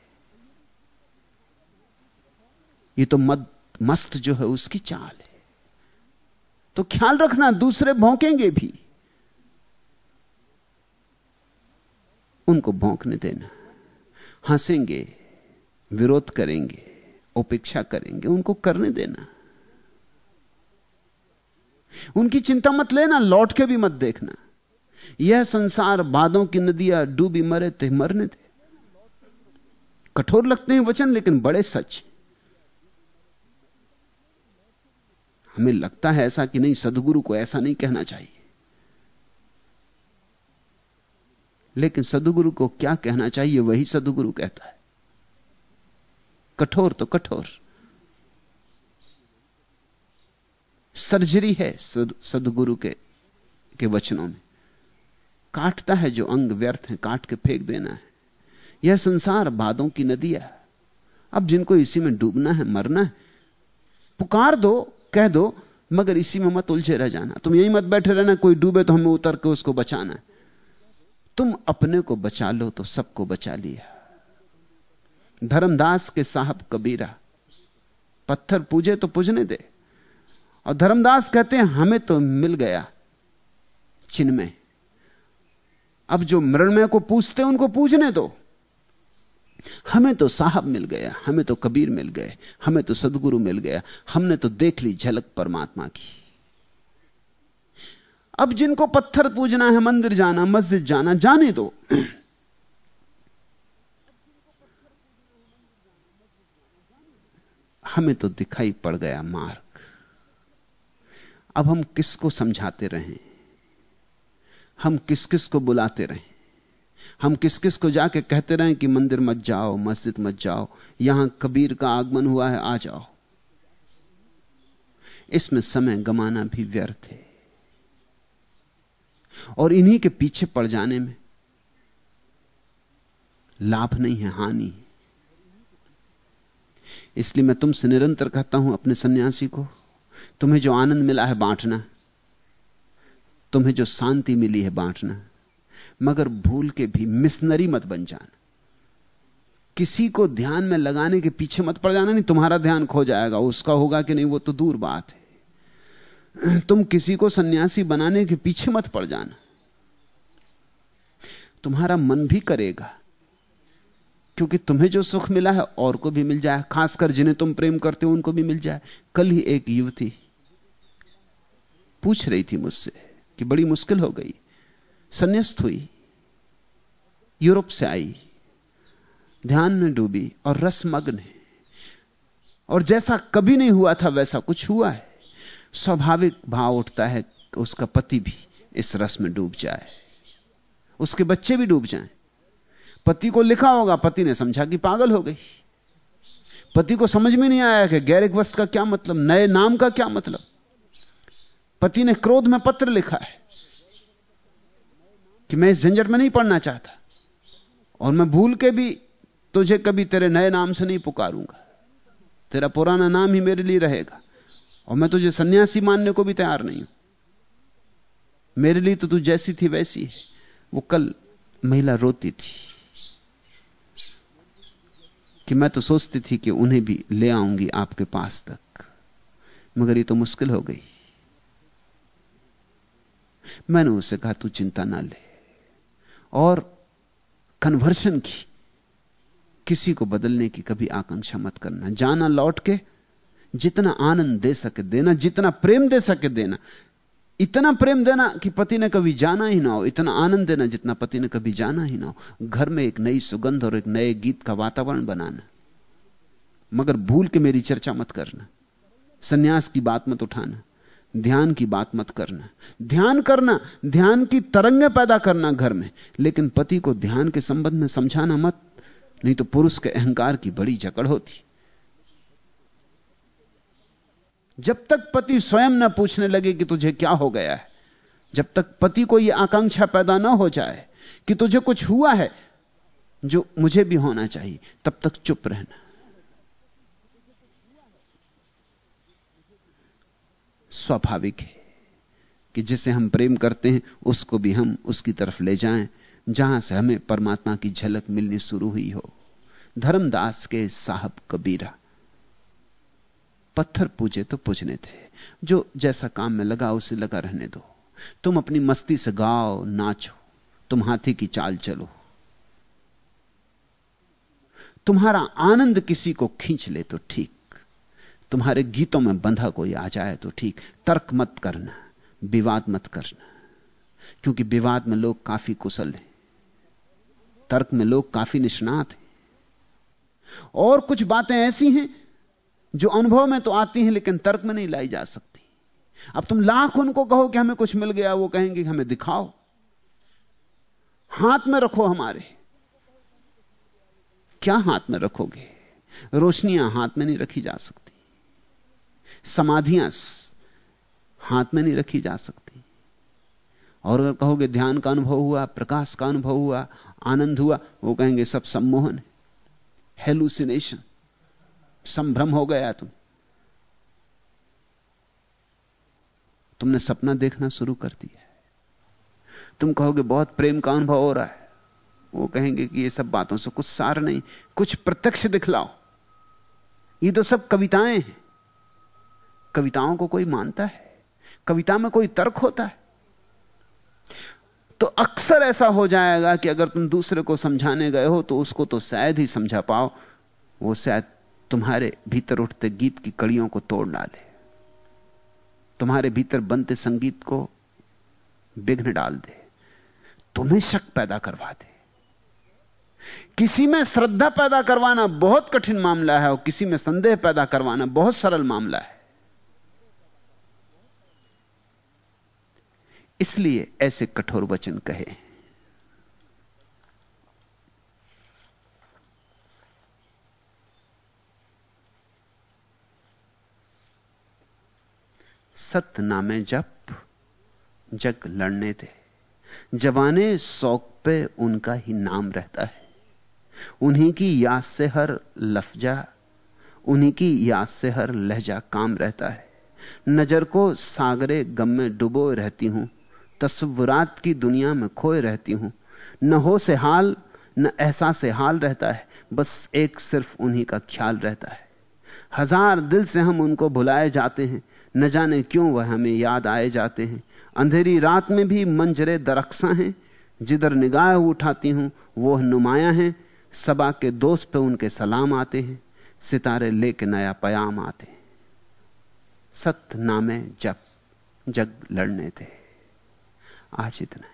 ये तो मद, मस्त जो है उसकी चाल है। तो ख्याल रखना, दूसरे भौंकेंगे भी। उनको भौंकने देना। हंसेंगे, विरोध करेंगे, उपेक्षा करेंगे, उनको करने देना। उनकी चिंता मत लेना, लौट के भी मत देखना। यह संसार बादों की नदियाँ, डूबी मरे थे, मरने थे। कठोर लगते हैं वचन, लेकिन बड़े सच हमें लगता है ऐसा कि नहीं, सदगुरु को ऐसा नहीं कहना चाहिए। लेकिन सदगुरु को क्या कहना चाहिए, वही सदगुरु कहता है। कठोर तो कठोर। सर्जरी है सदगुरु के के वचनों में। काटता है जो अंग व्यर्थ है, काट के फेंक देना है। यह संसार बादों की नदी है। अब जिनको इसी में डूबना है, मरना है, पुकार दो। कह दो, मगर इसी में मत उलझे रह जाना। तुम यही मत बैठे रहना, कोई डूबे तो हमें उतर के उसको बचाना तुम अपने को बचा लो तो सबको बचा लिया। धर्मदास के साहब कबीरा, पत्थर पूजे तो पूजने दे। और धर्मदास कहते हैं, हमें तो मिल गया चिन्मय। अब जो मृणमय को पूछते उनको पूजने दो। हमें तो साहब मिल गया, हमें तो कबीर मिल गए, हमें तो सदगुरु मिल गया, हमने तो देख ली झलक परमात्मा की। अब जिनको पत्थर पूजना है, मंदिर जाना, मस्जिद जाना, जाने दो। हमें तो दिखाई पड़ गया मार्ग। अब हम किसको समझाते रहें? हम किस किस को बुलाते रहें? हम किस किस को जाके कहते रहे कि मंदिर मत जाओ, मस्जिद मत जाओ, यहाँ कबीर का आगमन हुआ है, आ जाओ। इसमें समय गमाना भी व्यर्थ है। और इन्हीं के पीछे पड़ जाने में लाभ नहीं है, हानि है। इसलिए मैं तुमसे निरंतर कहता हूँ अपने सन्यासी को, तुम्हें जो आनंद मिला है बांटना, तुम्हें जो शांति मिली है बांटना मगर भूल के भी मिशनरी मत बन जाना। किसी को ध्यान में लगाने के पीछे मत पड़ जाना, नहीं, तुम्हारा ध्यान खो जाएगा, उसका होगा कि नहीं, वो तो दूर बात है। तुम किसी को सन्यासी बनाने के पीछे मत पड़ जाना। तुम्हारा मन भी करेगा, क्योंकि तुम्हें जो सुख मिला है, और को भी मिल जाए, खासकर जिन्हें तुम प्रेम करते हो, उनको भी मिल जाए। कल ही एक युवती पूछ रही थी मुझसे कि बड़ी मुश्किल हो गई, संन्यास्त हुई। यूरोप से आई। ध्यान में डूबी और रसमग्न है। और जैसा कभी नहीं हुआ था, वैसा कुछ हुआ है। स्वाभाविक भाव उठता है कि उसका पति भी इस रस में डूब जाए। उसके बच्चे भी डूब जाएँ। पति को लिखा होगा, पति ने समझा कि पागल हो गई। पति को समझ में नहीं आया कि गैरिक वस्त का क्या मतलब नए नाम का क्या मतलब। पति ने क्रोध में पत्र लिखा है कि मैं इस झंझट में नहीं पढ़ना चाहता। और मैं भूल के भी तुझे कभी तेरे नए नाम से नहीं पुकारूँगा। तेरा पुराना नाम ही मेरे लिए रहेगा। और मैं तुझे सन्यासी मानने को भी तैयार नहीं हूँ। मेरे लिए तो तू जैसी थी वैसी है। वो कल महिला रोती थी कि मैं तो सोचती थी कि उन्हें भी ले आऊँगी आपके पास तक। मगर ये तो मुश्किल हो गई। मैंने उसे कहा, तू चिंता ना ले। और कन्वर्शन की। किसी को बदलने की कभी आकांक्षा मत करना। जाना लौट के, जितना आनंद दे सके देना, जितना प्रेम दे सके देना। इतना प्रेम देना कि पति ने कभी जाना ही ना हो, इतना आनंद देना जितना पति ने कभी जाना ही ना हो। घर में एक नई सुगंध और एक नए गीत का वातावरण बनाना। मगर भूल के मेरी चर्चा मत करना। सन्यास की बात मत उठाना। ध्यान की बात मत करना। ध्यान करना, ध्यान की तरंगें पैदा करना घर में। लेकिन पति को ध्यान के संबंध में समझाना मत, नहीं तो पुरुष के अहंकार की बड़ी जकड़ होती। जब तक पति स्वयं न पूछने लगे कि तुझे क्या हो गया है, जब तक पति को यह आकांक्षा पैदा ना हो जाए कि तुझे कुछ हुआ है, जो मुझे भी होना चाहिए, तब तक चुप रहना। स्वाभाविक है कि जिसे हम प्रेम करते हैं, उसको भी हम उसकी तरफ़ ले जाएँ, जहाँ से हमें परमात्मा की झलक मिलनी शुरू हुई हो। धर्मदास के साहब कबीरा, पत्थर पूजे तो पूजने थे। जो जैसा काम में लगा, उसे लगा रहने दो। तुम अपनी मस्ती से गाओ, नाचो, तुम हाथी की चाल चलो। तुम्हारा आनंद किसी को खींच ले तो ठीक। तुम्हारे गीतों में बंधा कोई आ जाए तो ठीक। तर्क मत करना, विवाद मत करना, क्योंकि विवाद में लोग काफ़ी कुशल हैं। तर्क में लोग काफ़ी निष्णात हैं। और कुछ बातें ऐसी हैं जो अनुभव में तो आती हैं, लेकिन तर्क में नहीं लाई जा सकती। अब तुम लाख उनको कहो कि हमें कुछ मिल गया, वो कहेंगे हमें दिखाओ। हाथ में रखो हमारे। क्या हाथ में रखोगे? रोशनियाँ हाथ में नहीं रखी जा सकती। समाधियाँ हाथ में नहीं रखी जा सकती। और अगर कहोगे, ध्यान का अनुभव हुआ, प्रकाश का अनुभव हुआ, आनंद हुआ, वो कहेंगे, सब सम्मोहन हेलुसिनेशन संभ्रम हो गया तुम। तुमने सपना देखना शुरू कर दिया तुम कहोगे, बहुत प्रेम का अनुभव हो रहा है। वो कहेंगे कि ये सब बातों से कुछ सार नहीं, कुछ प्रत्यक्ष दिखलाओ। ये तो सब कविताएँ हैं। कविताओं को कोई मानता है? कविता में कोई तर्क होता है? तो अक्सर ऐसा हो जाएगा कि अगर तुम दूसरे को समझाने गए हो तो उसको तो शायद ही समझा पाओ। वो शायद तुम्हारे भीतर उठते गीत की कड़ियों को तोड़ डाले तुम्हारे भीतर बनते संगीत को विघ्न डाल दे। तुम्हें शक पैदा करवा दे। किसी में श्रद्धा पैदा करवाना बहुत कठिन मामला है और किसी में संदेह पैदा करवाना बहुत सरल मामला है। इसलिए ऐसे कठोर वचन कहे। सत्य नामे जप, जग लड़ने दे। जवाने शौक पे उनका ही नाम रहता है। उन्हीं की याद से हर लफजा, उन्हीं की याद से हर लहजा काम रहता है। नज़र को सागरे गम में डुबो रहती हूँ। तस्वुरात की दुनिया में खोए रहती हूँ। न हो से हाल, न ऐसा से हाल रहता है। बस एक सिर्फ़ उन्हीं का ख्याल रहता है। हज़ार दिल से हम उनको भुलाए जाते हैं। न जाने क्यों वह हमें याद आए जाते हैं। अंधेरी रात में भी मंजरे दरख्सा हैं। जिधर निगाह उठाती हूँ, वो नुमाया है। सबा के दोस्त पे उनके सलाम आते हैं। सितारे लेके नया पयाम आते हैं। सत्य नामे जब जग लड़ने थे। आज इतना ही।